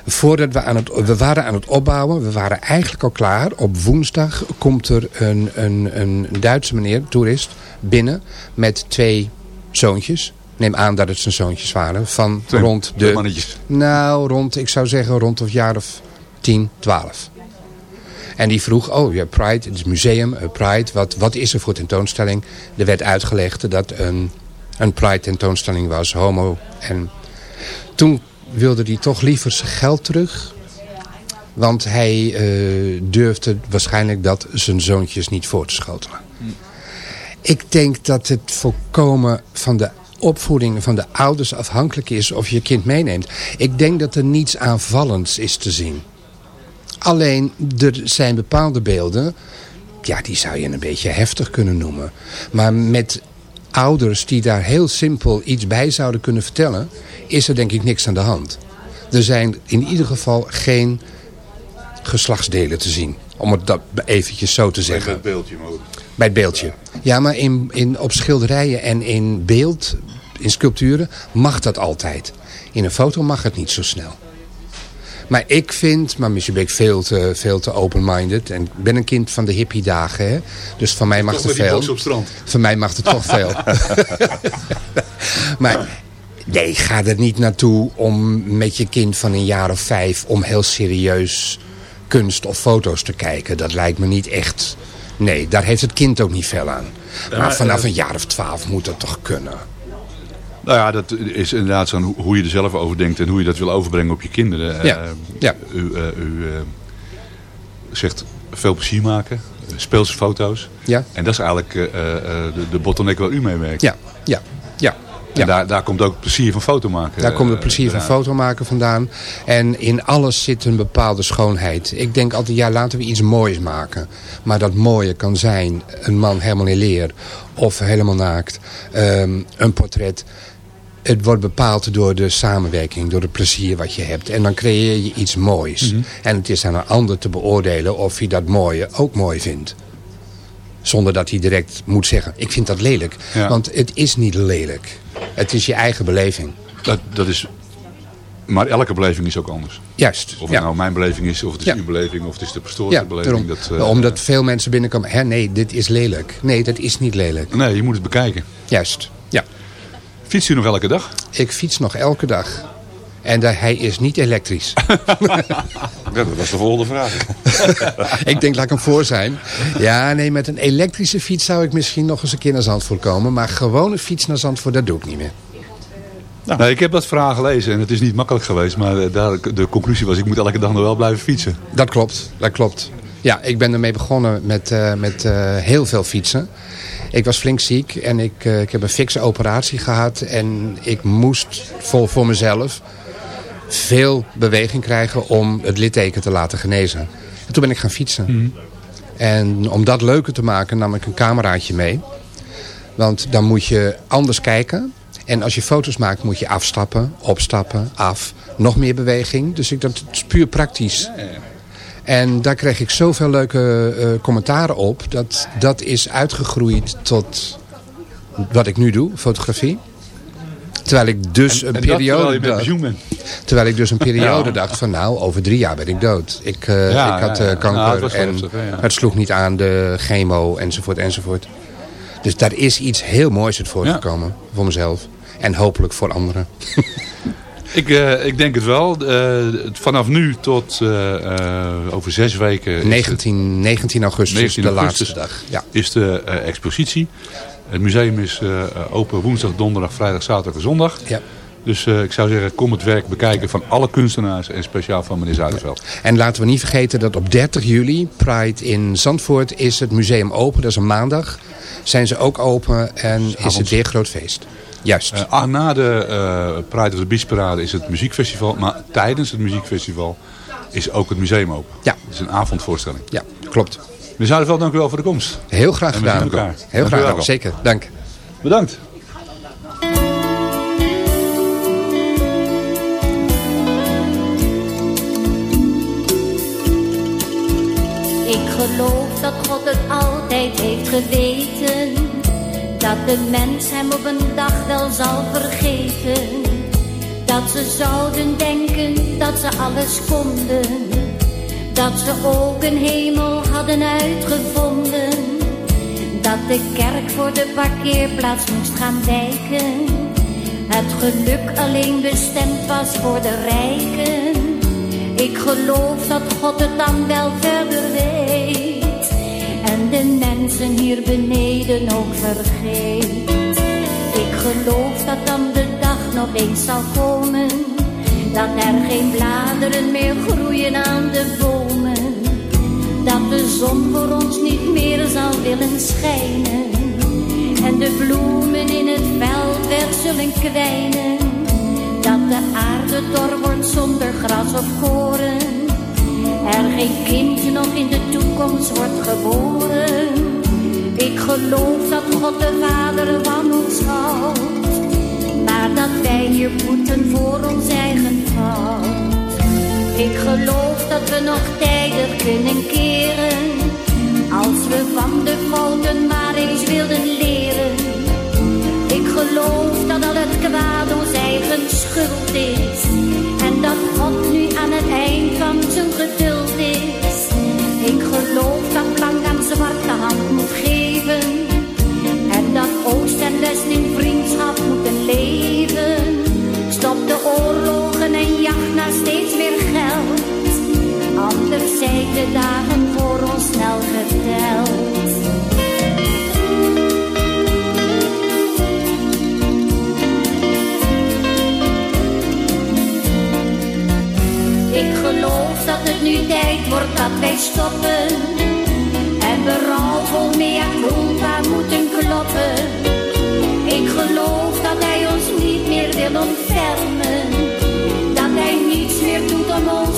F: Voordat we aan het, we waren aan het opbouwen, we waren eigenlijk al klaar. Op woensdag komt er een, een, een Duitse meneer, toerist, binnen met twee zoontjes. Neem aan dat het zijn zoontjes waren. Van
E: Twee-
F: rond de...
E: mannetjes.
F: Nou, rond, ik zou zeggen rond een jaar of 10, 12. En die vroeg, oh ja, Pride, het is museum, eh, Pride, wat, wat is er voor tentoonstelling? Er werd uitgelegd dat een, een Pride tentoonstelling was, homo. En toen wilde hij toch liever zijn geld terug. Want hij eh, durfde waarschijnlijk dat zijn zoontjes niet voor te schotelen. Ik denk dat het volkomen van de opvoeding van de ouders afhankelijk is of je kind meeneemt. Ik denk dat er niets aanvallends is te zien. Alleen, er zijn bepaalde beelden, ja, die zou je een beetje heftig kunnen noemen. Maar met ouders die daar heel simpel iets bij zouden kunnen vertellen, is er denk ik niks aan de hand. Er zijn in ieder geval geen geslachtsdelen te zien. Om het dat eventjes zo te zeggen.
E: het beeldje mogelijk.
F: Bij het beeldje. Ja, maar in, in, op schilderijen en in beeld, in sculpturen, mag dat altijd. In een foto mag het niet zo snel. Maar ik vind, maar misschien ben ik veel te, veel te open-minded. En ik ben een kind van de hippie-dagen. Hè? Dus van mij mag
E: Toch
F: er veel.
E: box op strand.
F: Van mij mag er toch veel. maar nee, ga er niet naartoe om met je kind van een jaar of vijf... om heel serieus kunst of foto's te kijken. Dat lijkt me niet echt... Nee, daar heeft het kind ook niet veel aan. Maar vanaf een jaar of twaalf moet dat toch kunnen.
E: Nou ja, dat is inderdaad zo hoe- je er zelf over denkt en hoe je dat wil overbrengen op je kinderen.
F: Ja,
E: Eh,
F: ja.
E: U, eh, u eh, zegt veel plezier maken, eh, speelse foto's.
F: Ja,
E: En dat is eigenlijk eh, eh, eh, de, de bottleneck waar u mee werkt.
F: ja, ja, ja.
E: En daar, daar komt ook plezier van foto maken.
F: Daar komt het
E: eh,
F: plezier van foto maken vandaan. En in alles zit een bepaalde schoonheid. Ik denk altijd, ja, laten we iets moois maken. Maar dat mooie kan zijn een man helemaal in leer. Of helemaal naakt. Ehm, een portret. Het wordt bepaald door de samenwerking, door het plezier wat je hebt. En dan creëer je iets moois.
E: Mhm.
F: En het is aan een ander te beoordelen of hij dat mooie ook mooi vindt. Zonder dat hij direct moet zeggen, ik vind dat lelijk.
E: Ja.
F: Want het is niet lelijk. Het is je eigen beleving.
E: Dat, dat is, maar elke beleving is ook anders.
F: Juist.
E: Of het
F: ja.
E: nou mijn beleving is, of het is
F: Ja.
E: uw beleving, of het is de pastoorse
F: Ja,
E: beleving. Dat, eh,
F: Omdat veel mensen binnenkomen. Hè, nee, dit is lelijk. Nee, dat is niet lelijk.
E: Nee, je moet het bekijken.
F: Juist. Ja.
E: Fietst u nog elke dag?
F: Ik fiets nog elke dag. En daar, hij is niet elektrisch.
C: Ja, dat was de volgende vraag.
F: ik denk, laat ik hem voor zijn. Ja, nee, met een elektrische fiets zou ik misschien nog eens een keer naar Zandvoort komen. Maar gewone fiets naar Zandvoort, dat doe ik niet meer.
E: Nee, ik heb dat verhaal gelezen en het is niet makkelijk geweest. Maar eh, daar, de conclusie was, ik moet elke dag nog wel blijven fietsen.
F: Dat klopt, dat klopt. Ja, ik ben ermee begonnen met, eh, met eh, heel veel fietsen. Ik was flink ziek en ik, ik heb een fikse operatie gehad. En ik moest voor, voor mezelf veel beweging krijgen om het litteken te laten genezen. En toen ben ik gaan fietsen. En om dat leuker te maken nam ik een cameraatje mee. Want dan moet je anders kijken. En als je foto's maakt moet je afstappen, opstappen, af. Nog meer beweging. Dus ik, dat is puur praktisch. En daar kreeg ik zoveel leuke eh, commentaren op. Dat dat is uitgegroeid tot wat ik nu doe, fotografie. Terwijl ik dus een
E: en
F: periode...
E: terwijl.
F: Terwijl ik dus een periode dacht van nou, over drie jaar ben ik dood. Ik, eh,
E: Ja,
F: ik had
E: ja,
F: eh, kanker
E: Nou, het wel
F: en
E: heftig,
F: het sloeg niet aan de chemo enzovoort enzovoort. Dus daar is iets heel moois uit voortgekomen voor mezelf. En hopelijk voor anderen.
E: Ik, eh, ik denk het wel. Vanaf nu tot over zes weken is
F: 19, 19 augustus
E: 19
F: de
E: augustus
F: laatste dag.
E: Is de expositie. Het museum is eh, open woensdag, donderdag, vrijdag, zaterdag en zondag.
F: Ja.
E: Dus eh, ik zou zeggen, kom het werk bekijken van alle kunstenaars en speciaal van meneer Zuiderveld.
F: En laten we niet vergeten dat op 30 juli, Pride in Zandvoort, is het museum open. Dat is een maandag. Zijn ze ook open en is het weer groot feest. Juist.
E: Ah, na de eh Pride of the Beach parade is het muziekfestival. Maar tijdens het muziekfestival is ook het museum open.
F: Ja.
E: Het is een avondvoorstelling.
F: ja, klopt.
E: Meneer Zuiderveld, dank u wel voor de komst.
F: Heel graag gedaan. Heel
E: Dank
F: graag gedaan. Zeker. Dank.
E: Bedankt.
G: Ik geloof dat God het altijd heeft geweten. Dat de mens hem op een dag wel zal vergeten. Dat ze zouden denken dat ze alles konden. Dat ze ook een hemel hadden uitgevonden. Dat de kerk voor de parkeerplaats moest gaan wijken. Het geluk alleen bestemd was voor de rijken. Ik geloof dat God het dan wel verder weet. En de mensen hier beneden ook vergeet. Ik geloof dat dan de dag nog eens zal komen. Dat er geen bladeren meer groeien aan de bomen. Dat de zon voor ons niet meer zal willen schijnen. En de bloemen in het veld weg zullen kwijnen. Dat de aarde dor wordt zonder gras of koren. Er geen kindje nog in de toekomst wordt geboren. Ik geloof dat God de Vader van ons houdt. Maar dat wij hier moeten voor ons eigen Ik geloof dat we nog tijdig kunnen keren. Als we van de fouten maar eens wilden leren. Ik geloof dat al het kwaad ons eigen schuld is. En dat God nu aan het eind van zijn geduld is. Ik geloof steeds meer geld. Anders zijn de dagen voor ons snel geteld. Ik geloof dat het nu tijd wordt dat wij stoppen. En berouwvol mea culpa moeten kloppen. Ik geloof dat hij ons niet meer wil ontfermen. Dat hij niets meer doet om ons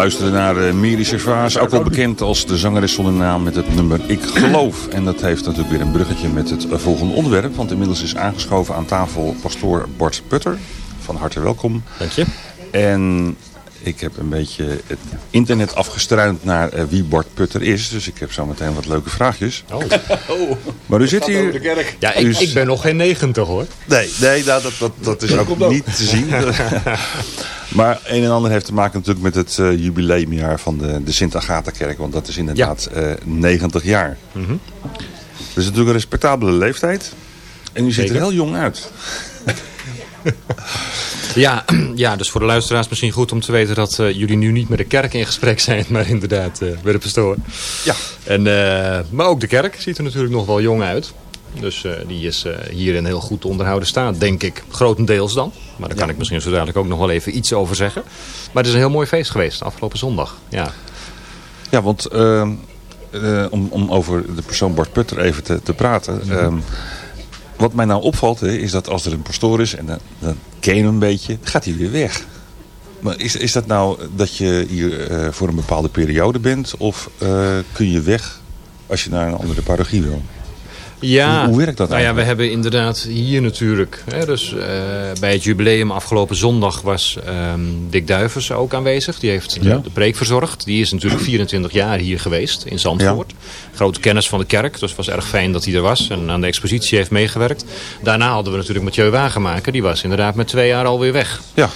C: luisterde naar uh, Miri Servaas, ook wel bekend als de zangeres zonder naam met het nummer Ik Geloof. En dat heeft natuurlijk weer een bruggetje met het eh, volgende onderwerp. Want inmiddels is aangeschoven aan tafel pastoor Bart Putter. Van harte welkom.
H: Dank je.
C: En ik heb een beetje het internet afgestruind naar eh, wie Bart Putter is. Dus ik heb zo meteen wat leuke vraagjes.
H: Oh.
C: Maar u zit hier...
H: Ja, ik, ik ben nog geen 90 hoor.
C: Nee, nee nou, dat, dat, dat is ook niet te zien. maar een en ander heeft te maken natuurlijk met het eh, jubileumjaar van de, de Sint-Agatha-kerk. Want dat is inderdaad eh 90 jaar.
H: Mhm.
C: Dat is natuurlijk een respectabele leeftijd. En u ziet er heel jong uit.
H: Ja, ja, dus voor de luisteraars misschien goed om te weten dat eh, jullie nu niet met de kerk in gesprek zijn, maar inderdaad eh met de pastoor.
C: Ja.
H: En, eh, maar ook de kerk ziet er natuurlijk nog wel jong uit. Dus eh, die is eh, hier in heel goed onderhouden staat, denk ik. Grotendeels dan. Maar daar kan ik misschien zo dadelijk ook nog wel even iets over zeggen. Maar het is een heel mooi feest geweest afgelopen zondag. Ja.
C: Ja, want ehm, eh, om, om over de persoon Bart Putter even te, te praten. Ehm, wat mij nou opvalt hè, is dat als er een pastoor is en dan, dan ken je hem een beetje, gaat hij weer weg. Maar is, is dat nou dat je hier voor een bepaalde periode bent of kun je weg als je naar een andere parochie wil?
H: Ja,
C: Hoe- hoe werkt dat
H: nou ja, we hebben inderdaad hier natuurlijk... Hè, dus, eh, bij het jubileum afgelopen zondag was ehm, Dick Duivers ook aanwezig. Die heeft de,
C: Ja.
H: de preek verzorgd. Die is natuurlijk 24 jaar hier geweest in Zandvoort. Grote kennis van de kerk, dus het was erg fijn dat hij er was. En aan de expositie heeft meegewerkt. Daarna hadden we natuurlijk Mathieu Wagenmaker. Die was inderdaad met twee jaar alweer weg.
C: Ja.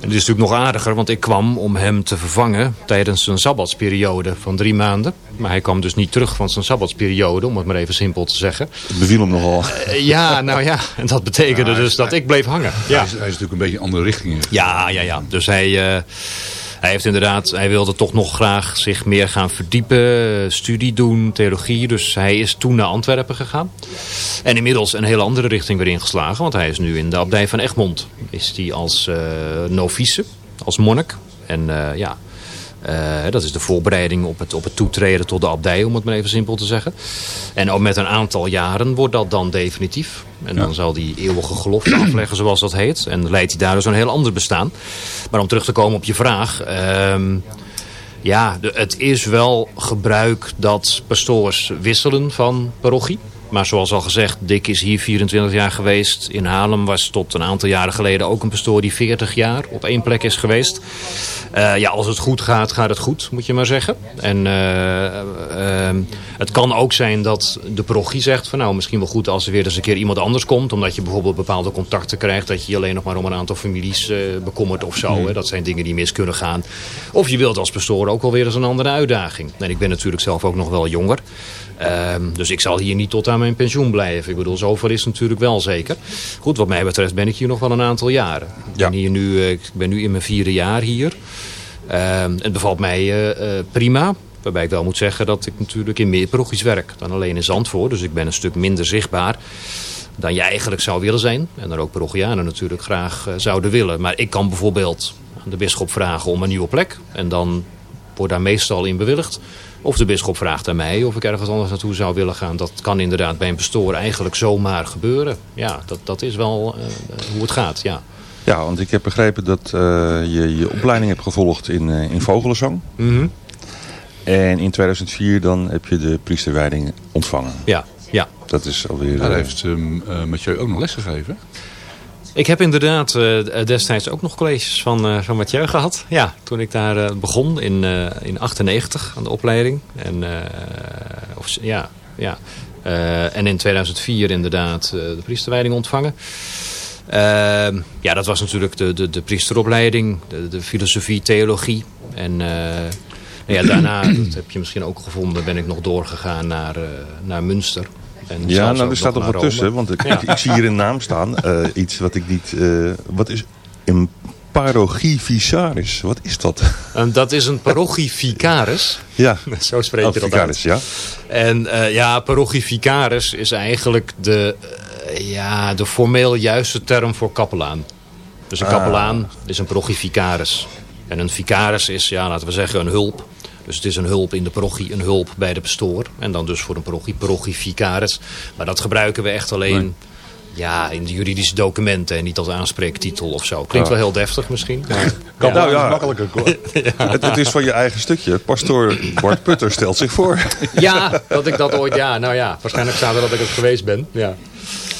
H: En dit is natuurlijk nog aardiger, want ik kwam om hem te vervangen tijdens een sabbatsperiode van drie maanden. Maar hij kwam dus niet terug van zijn sabbatsperiode, om het maar even simpel te zeggen.
C: Het beviel hem nogal.
H: Eh, ja, nou ja, en dat betekende
E: Ja,
H: dus dat ik bleef hangen.
E: Hij,
H: Ja,
E: is, hij is natuurlijk een beetje een andere richting in.
H: ja, ja. ja. Dus hij, eh, hij heeft inderdaad, hij wilde toch nog graag zich meer gaan verdiepen, studie doen, theologie. Dus hij is toen naar Antwerpen gegaan. En inmiddels een hele andere richting weer ingeslagen, want hij is nu in de abdij van Egmond. Is hij als eh novice, als monnik. En eh, ja, eh, dat is de voorbereiding op het, op het toetreden tot de abdij, om het maar even simpel te zeggen. En ook met een aantal jaren wordt dat dan definitief. En dan zal die eeuwige gelofte afleggen, zoals dat heet. En leidt hij daar dus een heel ander bestaan. Maar om terug te komen op je vraag. ehm, ja, de- het is wel gebruik dat pastoors wisselen van parochie. Maar zoals al gezegd, Dick is hier 24 jaar geweest. In Haarlem was tot een aantal jaren geleden ook een pastoor die 40 jaar op één plek is geweest. Eh, ja, als het goed gaat, gaat het goed, moet je maar zeggen. En eh, ehm, het kan ook zijn dat de parochie zegt van nou, misschien wel goed als er weer eens een keer iemand anders komt. Omdat je bijvoorbeeld bepaalde contacten krijgt. Dat je je alleen nog maar om een aantal families eh, bekommert of zo. Hè. Dat zijn dingen die mis kunnen gaan. Of je wilt als pastoor ook wel weer eens een andere uitdaging. En ik ben natuurlijk zelf ook nog wel jonger. Ehm, dus ik zal hier niet tot aan mijn pensioen blijven. Ik bedoel, zover is natuurlijk wel zeker. Goed, wat mij betreft ben ik hier nog wel een aantal jaren. Ik, ben, hier nu, eh, ik ben nu in mijn vierde jaar hier. Ehm, het bevalt mij eh, eh, prima. Waarbij ik wel moet zeggen dat ik natuurlijk in meer parochies werk dan alleen in Zandvoort. Dus ik ben een stuk minder zichtbaar dan je eigenlijk zou willen zijn. En dan ook parochianen natuurlijk graag zouden willen. Maar ik kan bijvoorbeeld aan de bisschop vragen om een nieuwe plek. En dan wordt daar meestal in bewilligd. Of de bisschop vraagt aan mij of ik ergens anders naartoe zou willen gaan. Dat kan inderdaad bij een pastoor eigenlijk zomaar gebeuren. Ja, dat, dat is wel eh, hoe het gaat, ja.
C: Ja, want ik heb begrepen dat eh, je je opleiding hebt gevolgd in, eh, in vogelenzang.
H: Mhm.
C: En in 2004 dan heb je de priesterwijding ontvangen.
H: Ja, ja.
C: Dat is alweer...
E: Daar heeft um, uh, Mathieu ook nog les gegeven.
H: Ik heb inderdaad uh, destijds ook nog colleges van, uh, van gehad. Ja, toen ik daar uh, begon in, in 98 aan de opleiding. En, of, ja, ja. en in 2004 inderdaad de priesterwijding ontvangen. Ehm, ja, dat was natuurlijk de, de, de priesteropleiding, de, de filosofie, theologie. En nou ja, daarna, dat heb je misschien ook gevonden, ben ik nog doorgegaan naar, naar Münster.
C: En ja, nou er staat nog wat tussen, want ik, ja. ik, zie hier een naam staan. Uh, iets wat ik niet... Uh, wat is een parochievicaris? Wat is dat?
H: En dat is een parochievicaris.
C: ja.
H: Zo spreek je dat
C: vicaris,
H: uit.
C: ja.
H: En uh, ja, parochievicaris is eigenlijk de, ja, de formeel juiste term voor kapelaan. Dus een kapelaan ah. is een parochievicaris. En een vicaris is, ja, laten we zeggen, een hulp. Dus het is een hulp in de parochie, een hulp bij de pastoor. En dan dus voor een parochie, parochievicaris. Maar dat gebruiken we echt alleen nee. ja, in de juridische documenten. En niet als aanspreektitel of zo. Klinkt ja. wel heel deftig misschien. Maar,
C: kan nou, ja. makkelijker. ja. het, het, is van je eigen stukje. Pastoor Bart Putter stelt zich voor.
H: ja, dat ik dat ooit, ja, nou ja. Waarschijnlijk staat er dat ik het geweest ben. Ja.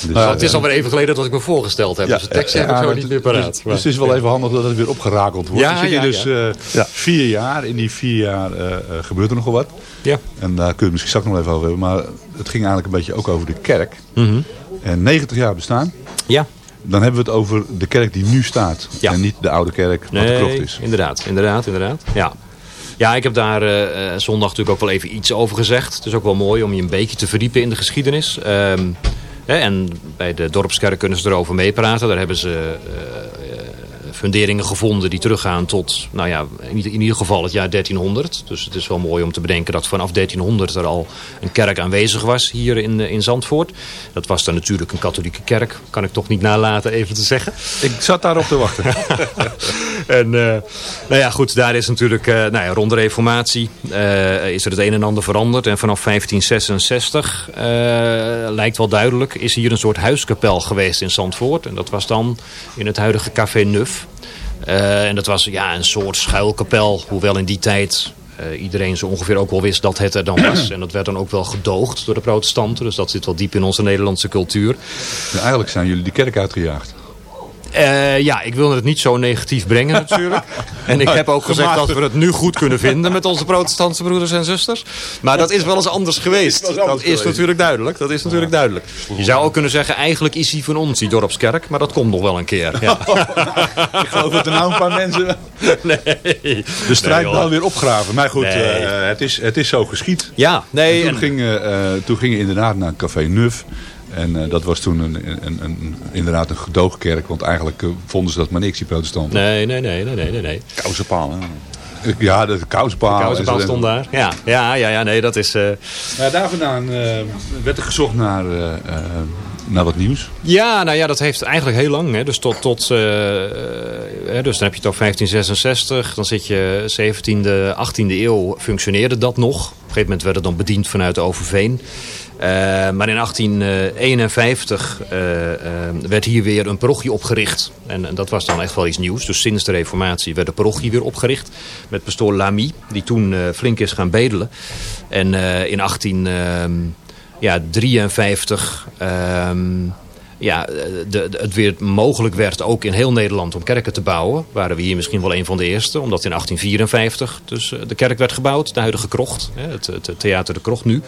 H: Dus nou, het is alweer even geleden dat ik me voorgesteld heb. Ja, dus de tekst heb ik zo niet meer paraat.
E: Dus, dus het is wel even handig dat het weer opgerakeld wordt.
H: Ja,
E: dan zit je
H: ja,
E: dus uh, vier jaar. In die vier jaar uh, gebeurt er nogal wat.
H: Ja.
E: En daar kun je het misschien straks nog even over hebben. Maar het ging eigenlijk een beetje ook over de kerk.
H: Mm -hmm.
E: En 90 jaar bestaan.
H: Ja.
E: Dan hebben we het over de kerk die nu staat.
H: Ja.
E: En niet de oude kerk wat
H: nee,
E: de krocht is.
H: inderdaad. Inderdaad, inderdaad. Ja. Ja, ik heb daar uh, zondag natuurlijk ook wel even iets over gezegd. Het is ook wel mooi om je een beetje te verdiepen in de geschiedenis. Um, en bij de dorpskerk kunnen ze erover meepraten. Daar hebben ze uh, funderingen gevonden die teruggaan tot, nou ja, in, ieder- geval het jaar 1300. Dus het is wel mooi om te bedenken dat vanaf 1300 er al een kerk aanwezig was hier in, eh, in Zandvoort. Dat was dan natuurlijk een katholieke kerk, kan ik toch niet nalaten even te zeggen.
E: Ik zat daarop te wachten.
H: En eh, nou ja, goed, daar is natuurlijk eh, nou ja, rond de reformatie is er het een en ander veranderd. En vanaf 1566 eh, lijkt wel duidelijk, is hier een soort huiskapel geweest in Zandvoort. En dat was dan in het huidige Café Nuf. Eh, en dat was ja, een soort schuilkapel, hoewel in die tijd... eh, iedereen zo ongeveer ook wel wist dat het er dan was. En dat werd dan ook wel gedoogd door de protestanten. Dus dat zit wel diep in onze Nederlandse cultuur.
E: Ja, eigenlijk zijn jullie die kerk uitgejaagd.
H: Eh, ja, ik wilde het niet zo negatief brengen natuurlijk. En ik heb ook gezegd dat we het nu goed kunnen vinden met onze protestantse broeders en zusters. Maar dat is wel eens anders geweest. Dat is natuurlijk duidelijk. Dat is natuurlijk duidelijk. Je zou ook kunnen zeggen, eigenlijk is hij van ons, die dorpskerk. Maar dat komt nog wel een keer. Ja.
E: Ik geloof dat er nou een paar mensen
H: Nee.
E: de strijd
H: Nee,
E: weer opgraven. Maar goed,
H: Nee.
E: eh, het, is, het is zo geschied.
H: Ja, nee.
E: En toen,
H: en-
E: gingen, eh, toen gingen inderdaad naar Café Nuf. En eh, dat was toen een, een, een, inderdaad een gedoogkerk. Want eigenlijk eh, vonden ze dat maar niks, die protestanten.
H: Nee, nee, nee, nee, nee, nee, nee.
C: Kousenpaal, hè?
E: Ja, de kousenpaal.
H: De kousenpaal stond daar. Ja, ja, ja, ja nee, dat is... eh,
E: daar vandaan eh, werd er gezocht naar, eh, eh, naar wat nieuws.
H: Ja, nou ja, dat heeft eigenlijk heel lang. Hè. Dus, tot, tot, hè, dus dan heb je het over 1566. Dan zit je 17e, 18e eeuw functioneerde dat nog. Op een gegeven moment werd het dan bediend vanuit Overveen. Eh, maar in 1851 eh, eh, werd hier weer een parochie opgericht. En, dat was dan echt wel iets nieuws. Dus sinds de reformatie werd de parochie weer opgericht. Met pastoor Lamy, die toen flink is gaan bedelen. En in 18... ehm, ja, 53 ehm, ja, de, het weer mogelijk werd ook in heel Nederland om kerken te bouwen. Waren we hier misschien wel een van de eerste. Omdat in 1854 dus eh, de kerk werd gebouwd. De huidige krocht. Het, het theater de krocht nu.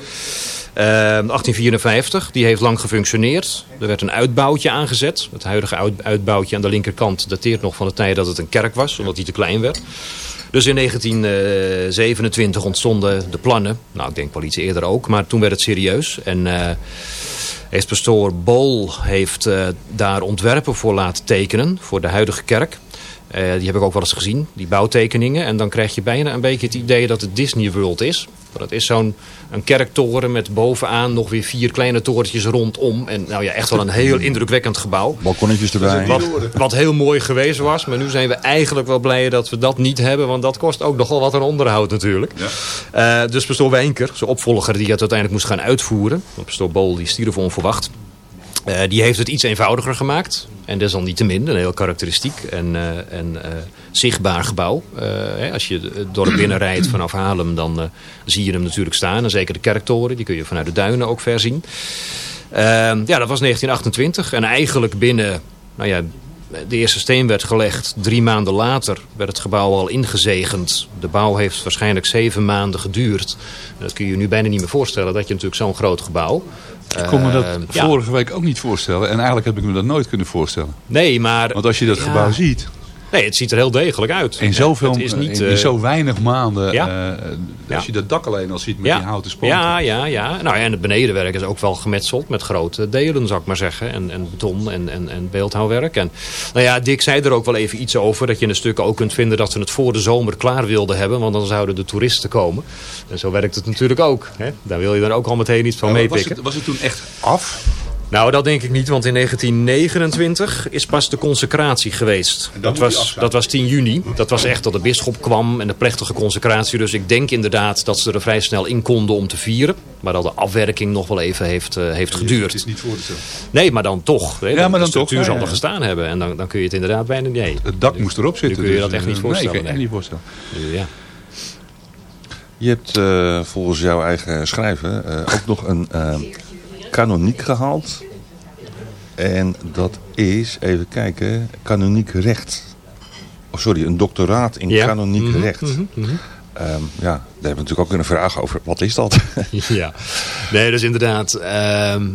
H: Ehm, 1854, die heeft lang gefunctioneerd. Er werd een uitbouwtje aangezet. Het huidige uit- uitbouwtje aan de linkerkant dateert nog van de tijd dat het een kerk was. Omdat die te klein werd. Dus in 1927 ontstonden de plannen. Nou, ik denk wel iets eerder ook. Maar toen werd het serieus. En eh heeft Bol heeft eh, daar ontwerpen voor laten tekenen. Voor de huidige kerk. Eh, die heb ik ook wel eens gezien, die bouwtekeningen. En dan krijg je bijna een beetje het idee dat het Disney World is. Maar dat is zo'n een kerktoren met bovenaan nog weer vier kleine torentjes rondom. En nou ja, echt wel een heel indrukwekkend gebouw.
C: Balkonnetjes erbij.
H: Wat, wat heel mooi geweest was. Maar nu zijn we eigenlijk wel blij dat we dat niet hebben. Want dat kost ook nogal wat aan onderhoud natuurlijk. Eh, dus pastoor Wijnker, zijn opvolger die het uiteindelijk moest gaan uitvoeren. Want pastoor Bol die stierf onverwacht. Eh, die heeft het iets eenvoudiger gemaakt. En desalniettemin een heel karakteristiek en, eh, en eh, zichtbaar gebouw. Hè, als je het dorp binnenrijdt vanaf Haarlem, dan zie je hem natuurlijk staan. En zeker de kerktoren, die kun je vanuit de duinen ook ver zien. Ehm, ja, dat was 1928. En eigenlijk binnen, nou ja, de eerste steen werd gelegd. Drie maanden later werd het gebouw al ingezegend. De bouw heeft waarschijnlijk zeven maanden geduurd. Dat kun je je nu bijna niet meer voorstellen, dat je natuurlijk zo'n groot gebouw...
E: Ik kon me dat
H: Ehm, ja.
E: vorige week ook niet voorstellen. En eigenlijk heb ik me dat nooit kunnen voorstellen.
H: Nee, maar...
E: Want als je dat gebouw ziet,
H: Nee, het ziet er heel degelijk uit.
E: in, zoveel,
H: Het is niet,
E: in, in
H: eh,
E: zo weinig maanden,
H: ja.
E: eh, als je dat dak alleen al ziet met
H: ja.
E: die houten sponten.
H: Ja, ja, ja. Nou, en het benedenwerk is ook wel gemetseld met grote delen, zou ik maar zeggen. En, en beton en, en, en beeldhouwwerk. En, nou ja, Dick zei er ook wel even iets over. Dat je in de stukken ook kunt vinden dat ze het voor de zomer klaar wilden hebben. Want dan zouden de toeristen komen. En zo werkt het natuurlijk ook. Hè? Daar wil je dan ook al meteen iets van
E: Maar was,
H: meepikken.
E: het, was het toen echt af?
H: Nou, dat denk ik niet, want in 1929 is pas de consecratie geweest.
E: dan
H: Dat was, dat was 10 juni. Dat was echt dat de bisschop kwam en de plechtige consecratie. Dus ik denk inderdaad dat ze er vrij snel in konden om te vieren. Maar dat de afwerking nog wel even heeft, eh, heeft
E: Het
H: geduurd.
E: is niet voor.
H: Nee, maar dan toch. Hè,
E: maar dan
H: de structuur
E: toch, ja,
H: zal er
E: ja.
H: gestaan hebben. En dan, dan kun je het inderdaad bijna niet. Nee.
E: Het dak moest erop zitten.
H: kun je
E: dus,
H: dat echt niet
E: eh,
H: voorstellen,
E: Nee, ik kan
H: nee.
E: het niet voorstellen.
H: Ja.
C: Je hebt eh, volgens jouw eigen schrijven eh, ook nog een kanoniek gehaald. En dat is, even kijken, kanoniek recht. Oh, sorry, een doctoraat in
H: Ja.
C: kanoniek
H: Mhm,
C: recht.
H: mhm, mhm.
C: Ehm, ja, daar hebben we natuurlijk ook kunnen vragen over, wat is dat?
H: Ja, nee, dus inderdaad ehm,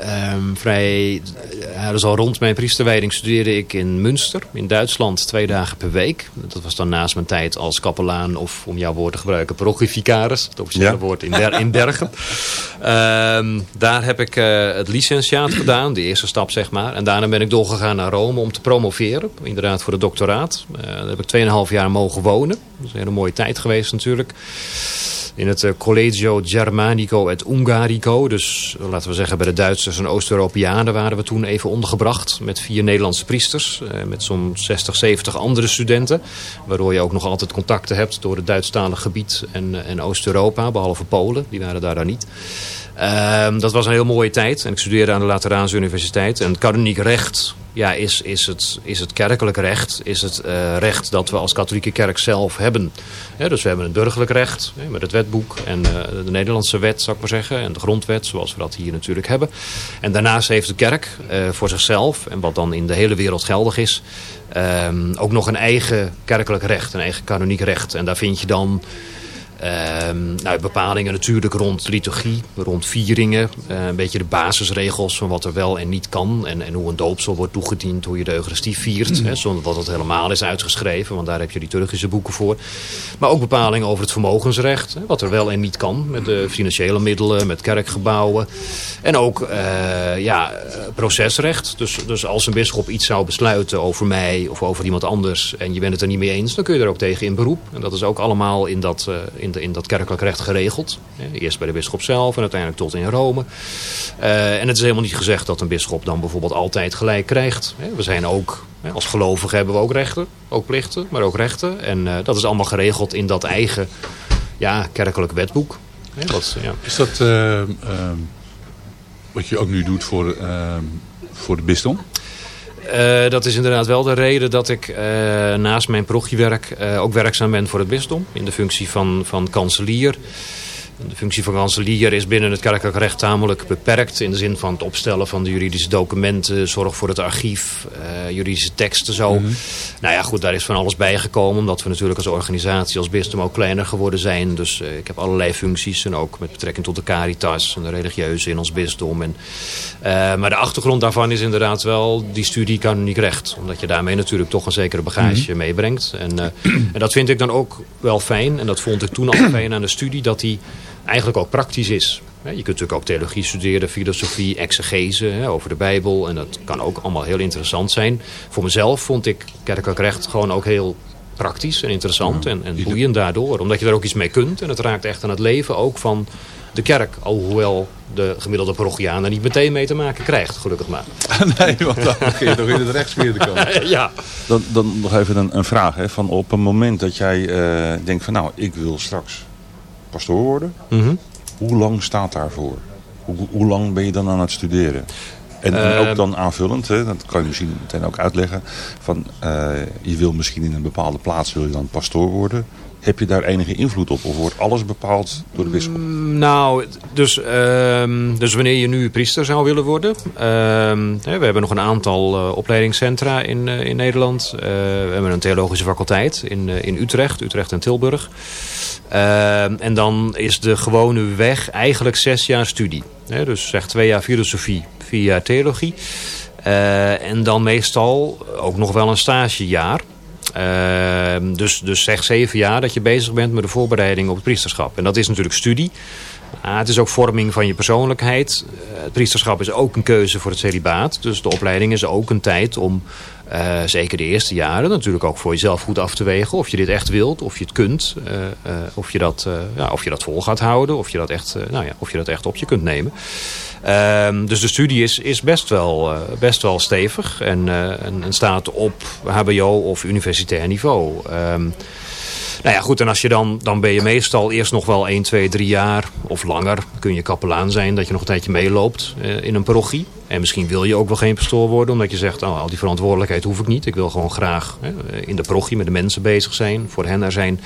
H: ehm, vrij... Dus al rond mijn priesterwijding studeerde ik in Münster, in Duitsland, twee dagen per week. Dat was dan naast mijn tijd als kapelaan of, om jouw woord te gebruiken, parochievicaris. Het officiële
C: Ja.
H: woord in, Ber- in Bergen. Ehm, daar heb ik eh, het licentiaat gedaan, de eerste stap zeg maar. En daarna ben ik doorgegaan naar Rome om te promoveren. Inderdaad voor het doctoraat. Eh, daar heb ik 2,5 jaar mogen wonen. Dat is een hele mooie tijd geweest natuurlijk in het eh, Collegio Germanico et Ungarico. Dus eh, laten we zeggen bij de Duitsers en Oost-Europeanen waren we toen even ondergebracht. Met vier Nederlandse priesters. eh, met zo'n 60, 70 andere studenten. Waardoor je ook nog altijd contacten hebt door het Duitsstalig gebied en, en Oost-Europa. Behalve Polen, die waren daar dan niet. Ehm, dat was een heel mooie tijd. En ik studeerde aan de Lateraanse Universiteit. En kanoniek recht ja, is, is, het, is het kerkelijk recht. Is het eh, recht dat we als katholieke kerk zelf hebben. Dus we hebben het burgerlijk recht met het wetboek. En eh, de Nederlandse wet, zou ik maar zeggen. En de grondwet, zoals we dat hier natuurlijk hebben. En daarnaast heeft de kerk eh, voor zichzelf. En wat dan in de hele wereld geldig is. ehm, ook nog een eigen kerkelijk recht. Een eigen kanoniek recht. En daar vind je dan... Ehm, nou, bepalingen natuurlijk rond liturgie, rond vieringen. eh, een beetje de basisregels van wat er wel en niet kan. En, en hoe een doopsel wordt toegediend, hoe je de Eucharistie viert. Hè, zonder dat het helemaal is uitgeschreven, want daar heb je liturgische boeken voor. Maar ook bepalingen over het vermogensrecht. Hè, wat er wel en niet kan. Met de financiële middelen, met kerkgebouwen. En ook eh, ja, procesrecht. Dus, dus als een bisschop iets zou besluiten over mij of over iemand anders... en je bent het er niet mee eens, dan kun je er ook tegen in beroep. En dat is ook allemaal in dat, eh, in in dat kerkelijk recht geregeld. Eerst bij de bisschop zelf en uiteindelijk tot in Rome. Eh, en het is helemaal niet gezegd dat een bisschop dan bijvoorbeeld altijd gelijk krijgt. We zijn ook, als gelovigen hebben we ook rechten, ook plichten, maar ook rechten. En eh, dat is allemaal geregeld in dat eigen ja, kerkelijk wetboek. Ja.
E: Is dat eh, wat je ook nu doet voor, voor de bisdom?
H: Eh, dat is inderdaad wel de reden dat ik eh, naast mijn parochiewerk eh, ook werkzaam ben voor het bisdom. In de functie van, van kanselier. De functie van kanselier is binnen het kerkelijk recht tamelijk beperkt. In de zin van het opstellen van de juridische documenten. Zorg voor het archief. eh, juridische teksten zo. Nou ja goed, daar is van alles bijgekomen. Omdat we natuurlijk als organisatie, als bisdom ook kleiner geworden zijn. Dus eh, ik heb allerlei functies. En ook met betrekking tot de caritas en de religieuze in ons bisdom. En, eh, maar de achtergrond daarvan is inderdaad wel die studie kanoniek recht. Omdat je daarmee natuurlijk toch een zekere bagage meebrengt. En, en dat vind ik dan ook wel fijn. En dat vond ik toen al fijn aan de studie. Dat die eigenlijk ook praktisch is. Hè, Je kunt natuurlijk ook theologie studeren, filosofie, exegese hè, over de Bijbel. En dat kan ook allemaal heel interessant zijn. Voor mezelf vond ik kerkelijk recht gewoon ook heel praktisch en interessant en, en boeiend daardoor. Omdat je er ook iets mee kunt. En het raakt echt aan het leven ook van de kerk. Alhoewel de gemiddelde parochiaan er niet meteen mee te maken krijgt, gelukkig maar.
E: nee, want dan begin je toch in het rechtsfeer te komen.
H: ja.
C: Dan, dan nog even een, een vraag. Hè, van op een moment dat jij eh, denkt van nou, ik wil straks pastoor worden.
H: Mhm.
C: Hoe lang staat daarvoor? Hoe, hoe lang ben je dan aan het studeren? En, en
H: Eh,
C: ook dan aanvullend, hè, dat kan je misschien meteen ook uitleggen. Van, eh, je wil misschien in een bepaalde plaats wil je dan pastoor worden. Heb je daar enige invloed op? Of wordt alles bepaald door de bisschop?
H: Nou, dus, ehm, dus wanneer je nu priester zou willen worden. ehm, we hebben nog een aantal eh, opleidingscentra in, eh, in Nederland. Eh, we hebben een theologische faculteit in, in Utrecht, Utrecht en Tilburg. Ehm, en dan is de gewone weg eigenlijk zes jaar studie. Dus zeg twee jaar filosofie, vier jaar theologie. En dan meestal ook nog wel een stagejaar. Ehm, dus, dus zeg zeven jaar dat je bezig bent met de voorbereiding op het priesterschap. En dat is natuurlijk studie. Ah, het is ook vorming van je persoonlijkheid. Eh, het priesterschap is ook een keuze voor het celibaat. Dus de opleiding is ook een tijd om, eh, zeker de eerste jaren, natuurlijk ook voor jezelf goed af te wegen. Of je dit echt wilt, of je het kunt. eh, eh, of, je dat, ja, of je dat vol gaat houden. Of je dat echt, nou ja, of je dat echt op je kunt nemen. Ehm, dus de studie is, is best, wel, best wel stevig. En, en, en staat op hbo of universitair niveau. Ehm, nou ja, goed, en als je dan, dan ben je meestal eerst nog wel 1, 2, 3 jaar of langer kun je kapelaan zijn, dat je nog een tijdje meeloopt in een parochie. En misschien wil je ook wel geen pastoor worden, omdat je zegt, oh, al die verantwoordelijkheid hoef ik niet. Ik wil gewoon graag hè, in de parochie met de mensen bezig zijn, voor hen er zijn.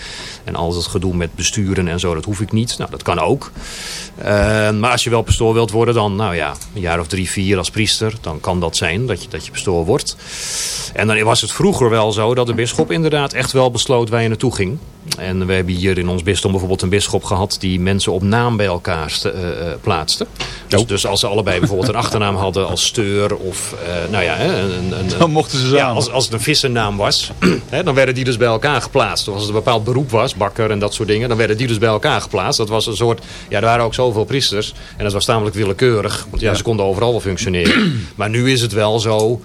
H: En al dat gedoe met besturen en zo, dat hoef ik niet. Nou, dat kan ook. Eh, maar als je wel pastoor wilt worden, dan nou ja, een jaar of drie, vier als priester, dan kan dat zijn dat je, dat je pastoor wordt. En dan was het vroeger wel zo dat de bisschop inderdaad echt wel besloot waar je naartoe ging. En we hebben hier in ons bisdom bijvoorbeeld een bisschop gehad die mensen op naam bij elkaar eh, eh, plaatste. Dus, dus als ze allebei bijvoorbeeld een achternaam hadden als Steur of eh, nou ja, een, een, een-
E: Dan mochten ze
H: ja,
E: samen.
H: als, als het een vissennaam was, hè, dan werden die dus bij elkaar geplaatst. Of als het een bepaald beroep was, bakker en dat soort dingen, dan werden die dus bij elkaar geplaatst. Dat was een soort, ja, er waren ook zoveel priesters en dat was tamelijk willekeurig, want ja, ze konden overal wel functioneren. maar nu is het wel zo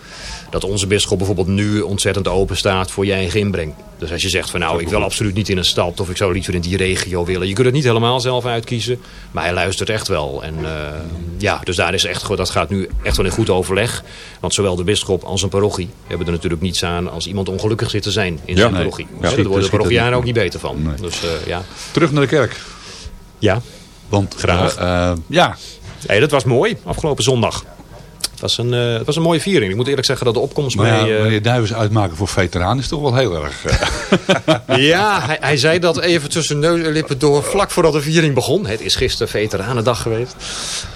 H: dat onze bisschop bijvoorbeeld nu ontzettend open staat voor je eigen inbreng. Dus als je zegt van nou, ik wil absoluut niet in een stad of ik zou liever in die regio willen. Je kunt het niet helemaal zelf uitkiezen, maar hij luistert echt wel. En eh, ja, dus daar is echt, goed- dat gaat nu echt wel in goed overleg. Want zowel de bisschop als een parochie hebben er natuurlijk niets aan als iemand ongelukkig zit te zijn in
C: Ja,
H: zijn
C: nee.
H: parochie.
C: Ja,
H: Daar worden de parochianen ook niet beter van.
E: Nee.
H: Dus eh, ja,
E: Terug naar de kerk.
H: ja.
E: Want,
H: Graag.
E: eh, ja,
H: Hey, dat was mooi afgelopen zondag. Het was, een, eh, het was een mooie viering. Ik moet eerlijk zeggen dat de opkomst
E: maar ja,
H: mij... eh,
E: meneer Duivens uitmaken voor veteraan is toch wel heel erg... eh,
H: Ja, hij, hij zei dat even tussen neus en lippen door, vlak voordat de viering begon. Het is gisteren Veteranendag geweest.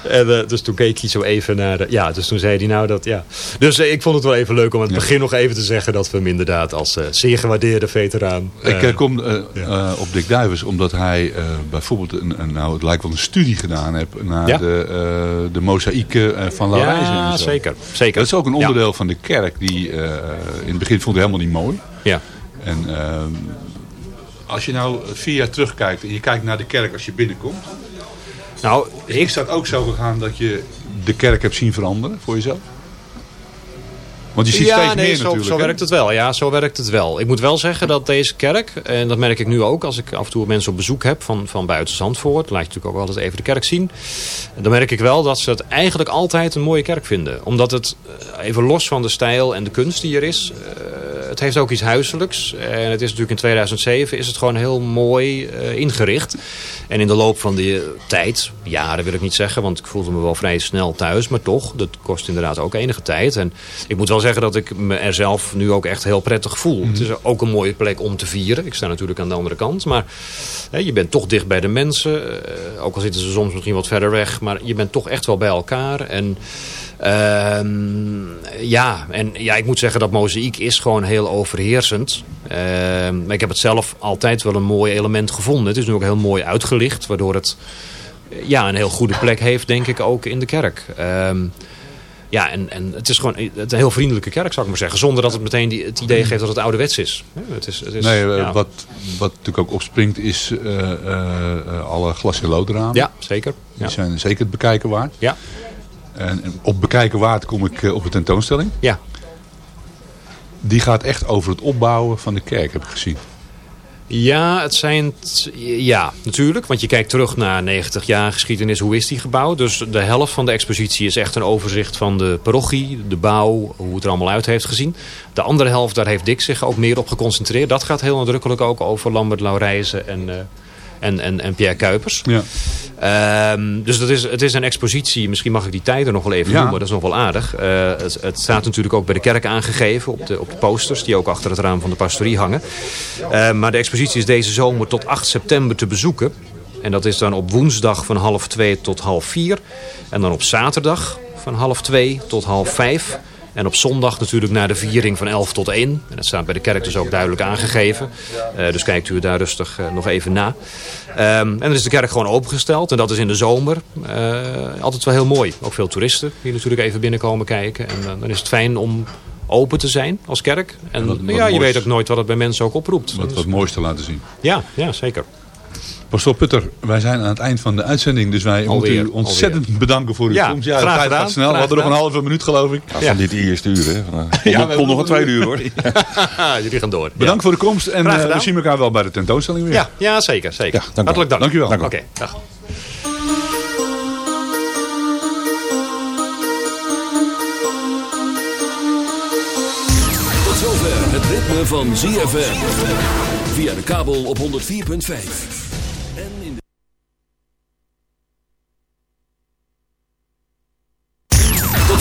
H: En, dus toen keek hij zo even naar... De, ja, dus toen zei hij nou dat... Ja. Dus ik vond het wel even leuk om aan het begin nog even te zeggen... dat we hem inderdaad als zeer gewaardeerde veteraan...
E: ik kom op Dick Duivens omdat hij bijvoorbeeld een, een, nou, het lijkt wel een studie gedaan heeft naar
H: Ja.
E: de, de mozaïeken van Laurijzen.
H: Ja, zeker. zeker.
E: Dat is ook een
H: Ja.
E: onderdeel van de kerk die eh, in het begin vond hij helemaal niet mooi.
H: Ja.
E: En ehm, als je nou vier jaar terugkijkt en je kijkt naar de kerk als je binnenkomt.
H: Nou,
E: Is dat ook zo gegaan dat je de kerk hebt zien veranderen voor jezelf? Want je ziet
H: ja,
E: steeds
H: nee,
E: meer
H: zo,
E: natuurlijk.
H: zo werkt het wel. Ja, zo werkt het wel. Ik moet wel zeggen dat deze kerk, en dat merk ik nu ook als ik af en toe mensen op bezoek heb van, van buiten Zandvoort, laat je natuurlijk ook altijd even de kerk zien. Dan merk ik wel dat ze het eigenlijk altijd een mooie kerk vinden. Omdat het, eh, even los van de stijl en de kunst die er is, eh, het heeft ook iets huiselijks. En het is natuurlijk in 2007 is het gewoon heel mooi eh, ingericht. En in de loop van de tijd, jaren wil ik niet zeggen, want ik voelde me wel vrij snel thuis. Maar toch, dat kost inderdaad ook enige tijd. En ik moet wel zeggen dat ik me er zelf nu ook echt heel prettig voel. Het is ook een mooie plek om te vieren. Ik sta natuurlijk aan de andere kant. Maar hè, je bent toch dicht bij de mensen. Eh, ook al zitten ze soms misschien wat verder weg. Maar je bent toch echt wel bij elkaar. En ja, en ja, ik moet zeggen dat mozaïek is gewoon heel overheersend. Ehm, maar ik heb het zelf altijd wel een mooi element gevonden. Het is nu ook heel mooi uitgelicht, waardoor het eh, ja, een heel goede plek heeft, denk ik, ook in de kerk. Ehm, ja, en, en het is gewoon het een heel vriendelijke kerk, zou ik maar zeggen. Zonder dat het meteen die, het idee geeft dat het ouderwets is. Het is, het is
E: Nee, eh,
H: ja.
E: wat, wat natuurlijk ook opspringt is eh, alle glas- en loodramen.
H: Ja, zeker. Ja.
E: Die zijn zeker het bekijken waard.
H: Ja.
E: En op bekijken waard kom ik eh, op de tentoonstelling.
H: Ja.
E: Die gaat echt over het opbouwen van de kerk, heb ik gezien.
H: Ja, het zijn ja, natuurlijk. Want je kijkt terug naar 90 jaar geschiedenis. Hoe is die gebouwd? Dus de helft van de expositie is echt een overzicht van de parochie, de bouw, hoe het er allemaal uit heeft gezien. De andere helft, daar heeft Dick zich ook meer op geconcentreerd. Dat gaat heel nadrukkelijk ook over Lambert Laurijzen en, eh, en, en, en Pierre Kuipers.
E: Ja.
H: Ehm, dus dat is, het is een expositie. Misschien mag ik die tijden nog wel even
E: Ja.
H: noemen. Dat is nog wel aardig. Eh, het, het staat natuurlijk ook bij de kerk aangegeven. Op de, op de posters die ook achter het raam van de pastorie hangen. Eh, maar de expositie is deze zomer tot 8 september te bezoeken. En dat is dan op woensdag van half 2 tot half 4. En dan op zaterdag van half 2 tot half 5. En op zondag natuurlijk naar de viering van 11 tot 1. En dat staat bij de kerk dus ook duidelijk aangegeven. Eh, dus kijkt u daar rustig eh, nog even na. Ehm, en dan is de kerk gewoon opengesteld. En dat is in de zomer eh, altijd wel heel mooi. Ook veel toeristen die natuurlijk even binnenkomen kijken. En dan is het fijn om open te zijn als kerk. En
E: Wat- wat
H: ja, je
E: moois.
H: weet ook nooit wat het bij mensen ook oproept.
E: Wat,
H: Dus-
E: wat moois te laten zien.
H: ja, ja, zeker.
E: Pastoor Putter, wij zijn aan het eind van de uitzending. Dus wij
H: Alweer,
E: moeten u ontzettend bedanken voor uw
H: Ja,
E: komst. Ja,
H: graag
E: de tijd
H: gedaan,
E: gaat snel. We hadden nog een halve minuut geloof ik.
C: Ja,
H: Ja.
C: Van dit eerste uur, hè. Eh,
E: Ja,
C: komt nog een tweede uur, hoor.
H: Jullie gaan door.
E: Bedankt voor de komst. En eh, we zien elkaar wel bij de tentoonstelling weer.
H: Ja, ja zeker. zeker.
C: Dank.
H: Hartelijk dank.
E: Dank u wel.
H: Oké, dag.
B: Tot zover het ritme van ZFM. Via de kabel op 104.5.